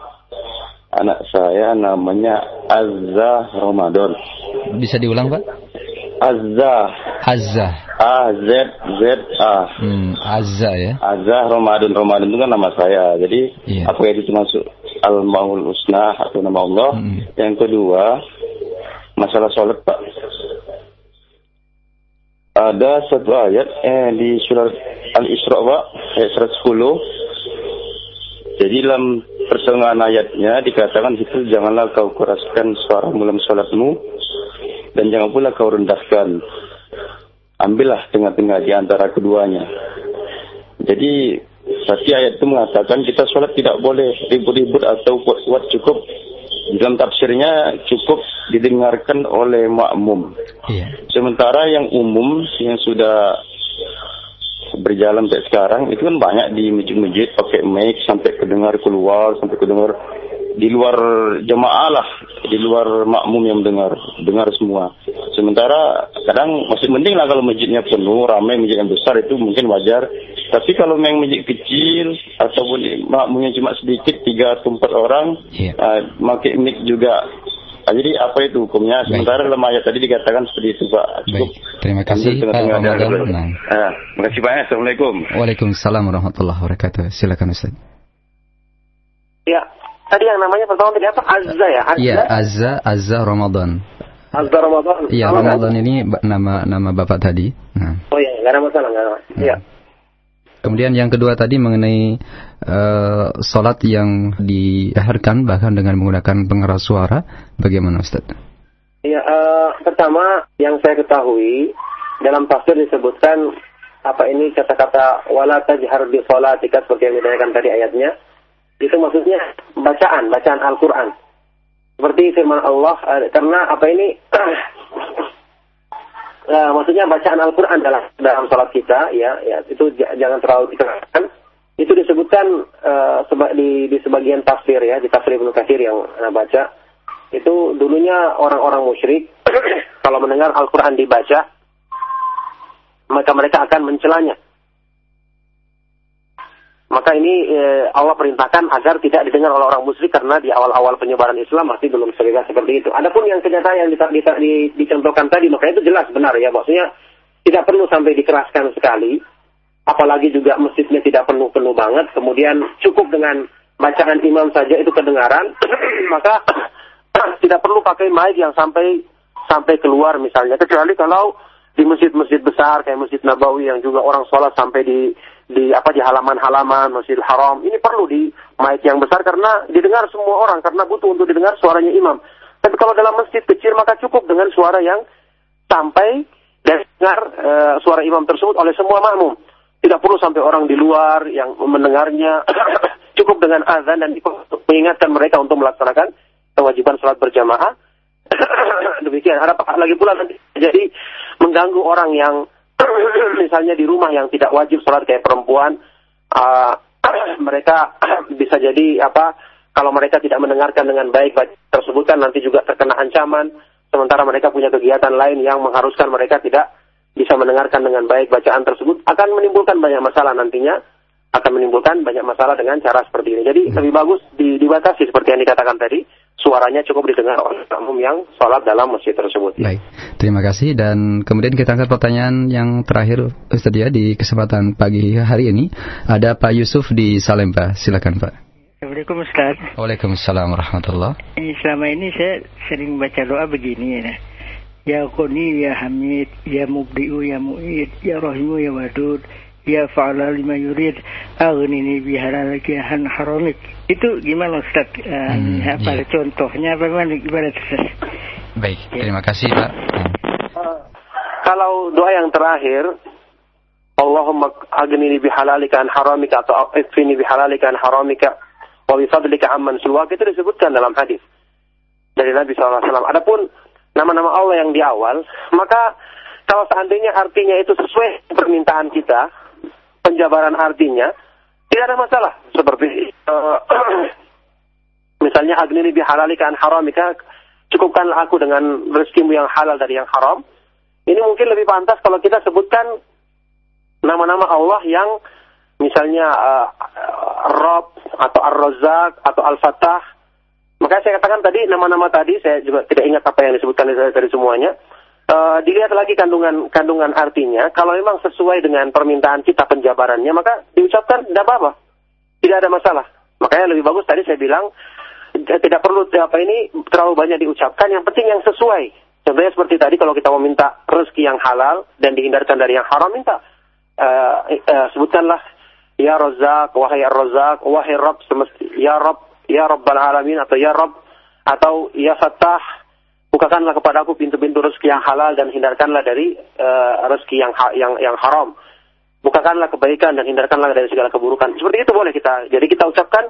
anak saya namanya Azza Ramadan. Bisa diulang Pak? Azza. Azza. A Z Z A. Hmm, Azza ya. Azza Ramadan Ramadan itu kan nama saya. Jadi yeah. apakah itu masuk Al Maul Husna atau nama Allah? Hmm. Yang kedua masalah sholat Pak. Ada satu ayat eh, di surat Al Isra Pak ayat 110. Jadi dalam pertengahan ayatnya dikatakan itu janganlah kau keraskan suara dalam sholatmu dan jangan pula kau rendahkan. Ambillah tengah-tengah di antara keduanya. Jadi Sati ayat itu mengatakan kita sholat tidak boleh ribut-ribut atau kuat-kuat cukup dalam tafsirnya cukup didengarkan oleh makmum. Iya. Sementara yang umum yang sudah berjalan sampai sekarang itu kan banyak di masjid-masjid pakai mic sampai kedengar keluar sampai kedengar di luar jemaah lah, di luar makmum yang dengar, dengar semua. Sementara kadang masih mending lah kalau masjidnya penuh, ramai masjid yang besar itu mungkin wajar. Tapi kalau memang masjid kecil ataupun makmumnya cuma sedikit tiga atau empat orang, yeah. uh, pakai mic juga Nah, jadi apa itu hukumnya? Sementara dalam ayat tadi dikatakan seperti itu, Pak. Cukup. Baik. Terima kasih, Pak Ramadan. Nah. Ah, terima kasih, Pak. Assalamualaikum. Waalaikumsalam warahmatullahi wabarakatuh. Silakan, Ustaz. Ya, tadi yang namanya pertama tadi apa? Azza ya? Azza? Iya, Azza, Azza Ramadan. Azza Ramadan. Iya, Ramadan ini nama nama Bapak tadi. Nah. Oh iya, nggak ada masalah, nggak ada masalah. Iya. Hmm. Kemudian yang kedua tadi mengenai uh, sholat yang diaharkan bahkan dengan menggunakan pengeras suara, bagaimana Ustaz? Iya, uh, pertama yang saya ketahui dalam tafsir disebutkan apa ini kata-kata wala tajhar bi sholatika seperti yang ditanyakan tadi ayatnya. Itu maksudnya bacaan, bacaan Al-Qur'an. Seperti firman Allah uh, karena apa ini maksudnya bacaan Al-Quran dalam dalam sholat kita, ya, ya itu jangan terlalu dikeraskan. Itu disebutkan uh, di, di sebagian tafsir ya, di tafsir Ibnu Katsir yang uh, baca. Itu dulunya orang-orang musyrik kalau mendengar Al-Quran dibaca, maka mereka akan mencelanya maka ini eh, Allah perintahkan agar tidak didengar oleh orang musyrik karena di awal-awal penyebaran Islam masih belum seperti seperti itu. Adapun yang kenyataan yang di, di, di, dicontohkan tadi, maka itu jelas benar ya, maksudnya tidak perlu sampai dikeraskan sekali, apalagi juga masjidnya tidak penuh-penuh banget, kemudian cukup dengan bacaan imam saja itu kedengaran, maka tidak perlu pakai mic yang sampai sampai keluar misalnya, kecuali kalau di masjid-masjid besar kayak Masjid Nabawi yang juga orang sholat sampai di di apa di halaman-halaman Masjidil Haram ini perlu di mic yang besar karena didengar semua orang karena butuh untuk didengar suaranya imam. Tapi kalau dalam masjid kecil maka cukup dengan suara yang sampai dan dengar e, suara imam tersebut oleh semua makmum. Tidak perlu sampai orang di luar yang mendengarnya. cukup dengan azan dan mengingatkan mereka untuk melaksanakan kewajiban sholat berjamaah. Demikian. Ada lagi pula nanti jadi mengganggu orang yang misalnya di rumah yang tidak wajib sholat kayak perempuan, uh, mereka bisa jadi apa? Kalau mereka tidak mendengarkan dengan baik tersebut kan nanti juga terkena ancaman. Sementara mereka punya kegiatan lain yang mengharuskan mereka tidak bisa mendengarkan dengan baik bacaan tersebut akan menimbulkan banyak masalah nantinya akan menimbulkan banyak masalah dengan cara seperti ini. Jadi lebih bagus dibatasi seperti yang dikatakan tadi suaranya cukup didengar oleh makmum yang sholat dalam masjid tersebut. Baik, terima kasih dan kemudian kita angkat pertanyaan yang terakhir Ustaz ya di kesempatan pagi hari ini ada Pak Yusuf di Salemba, silakan Pak. Assalamualaikum Ustaz. Waalaikumsalam warahmatullah. Selama ini saya sering baca doa begini ya. Ya Quni, Ya Hamid, Ya Mubdi'u, Ya Mu'id, Ya Rahimu, Ya Wadud, Ya Fa'ala Lima Yurid, Aghnini Bihalalaki Han Haramik itu gimana Ustaz? Uh, hmm, apa iya. contohnya bagaimana gimana Ustaz? Baik, ya. terima kasih Pak. Uh, kalau doa yang terakhir Allahumma aghnini bihalalika an haramika atau ikfini bihalalika an haramika wa bifadlika amman siwak itu disebutkan dalam hadis dari Nabi SAW. Adapun nama-nama Allah yang di awal, maka kalau seandainya artinya itu sesuai permintaan kita, penjabaran artinya, tidak ada masalah. Seperti uh, misalnya agnini bihalalika an haramika, cukupkanlah aku dengan rezekimu yang halal dari yang haram. Ini mungkin lebih pantas kalau kita sebutkan nama-nama Allah yang misalnya uh, Rob atau Ar-Razzaq atau Al-Fatah. Makanya saya katakan tadi nama-nama tadi saya juga tidak ingat apa yang disebutkan dari semuanya. Uh, dilihat lagi kandungan kandungan artinya. Kalau memang sesuai dengan permintaan kita penjabarannya, maka diucapkan tidak apa-apa, tidak ada masalah. Makanya lebih bagus tadi saya bilang tidak perlu apa ini terlalu banyak diucapkan. Yang penting yang sesuai. Contohnya seperti tadi kalau kita mau minta rezeki yang halal dan dihindarkan dari yang haram, minta uh, uh, sebutkanlah ya Razak, wahai Razak, wahai semesti, ya Rabb, ya Rabbal alamin atau ya Rabb atau ya Fattah bukakanlah kepada aku pintu-pintu rezeki yang halal dan hindarkanlah dari uh, rezeki yang ha yang yang haram. Bukakanlah kebaikan dan hindarkanlah dari segala keburukan. Seperti itu boleh kita. Jadi kita ucapkan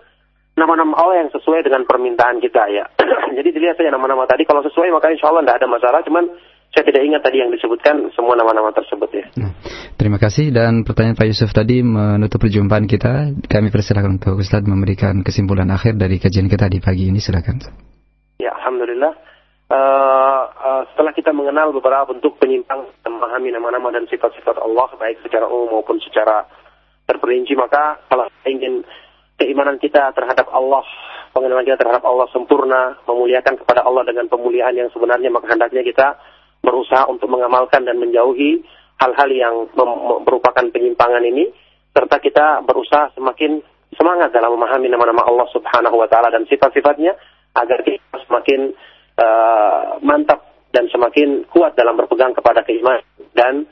nama-nama Allah yang sesuai dengan permintaan kita ya. Jadi dilihat saja nama-nama tadi kalau sesuai maka insya Allah tidak ada masalah. Cuman saya tidak ingat tadi yang disebutkan semua nama-nama tersebut ya. Nah, terima kasih dan pertanyaan Pak Yusuf tadi menutup perjumpaan kita. Kami persilakan untuk Ustaz memberikan kesimpulan akhir dari kajian kita di pagi ini. Silakan. Ya, alhamdulillah. Uh, uh, setelah kita mengenal beberapa bentuk penyimpang memahami nama-nama dan sifat-sifat Allah baik secara umum maupun secara terperinci maka kalau ingin keimanan kita terhadap Allah pengenalan kita terhadap Allah sempurna memuliakan kepada Allah dengan pemuliaan yang sebenarnya maka hendaknya kita berusaha untuk mengamalkan dan menjauhi hal-hal yang merupakan penyimpangan ini serta kita berusaha semakin semangat dalam memahami nama-nama Allah Subhanahu wa taala dan sifat-sifatnya agar kita semakin uh, mantap dan semakin kuat dalam berpegang kepada keimanan dan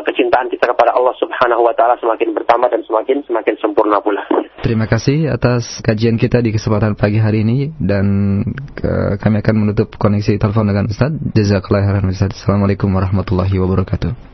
kecintaan kita kepada Allah Subhanahu wa taala semakin bertambah dan semakin semakin sempurna pula. Terima kasih atas kajian kita di kesempatan pagi hari ini dan ke, kami akan menutup koneksi telepon dengan Ustaz. Jazakallahu khairan Ustaz. Assalamualaikum warahmatullahi wabarakatuh.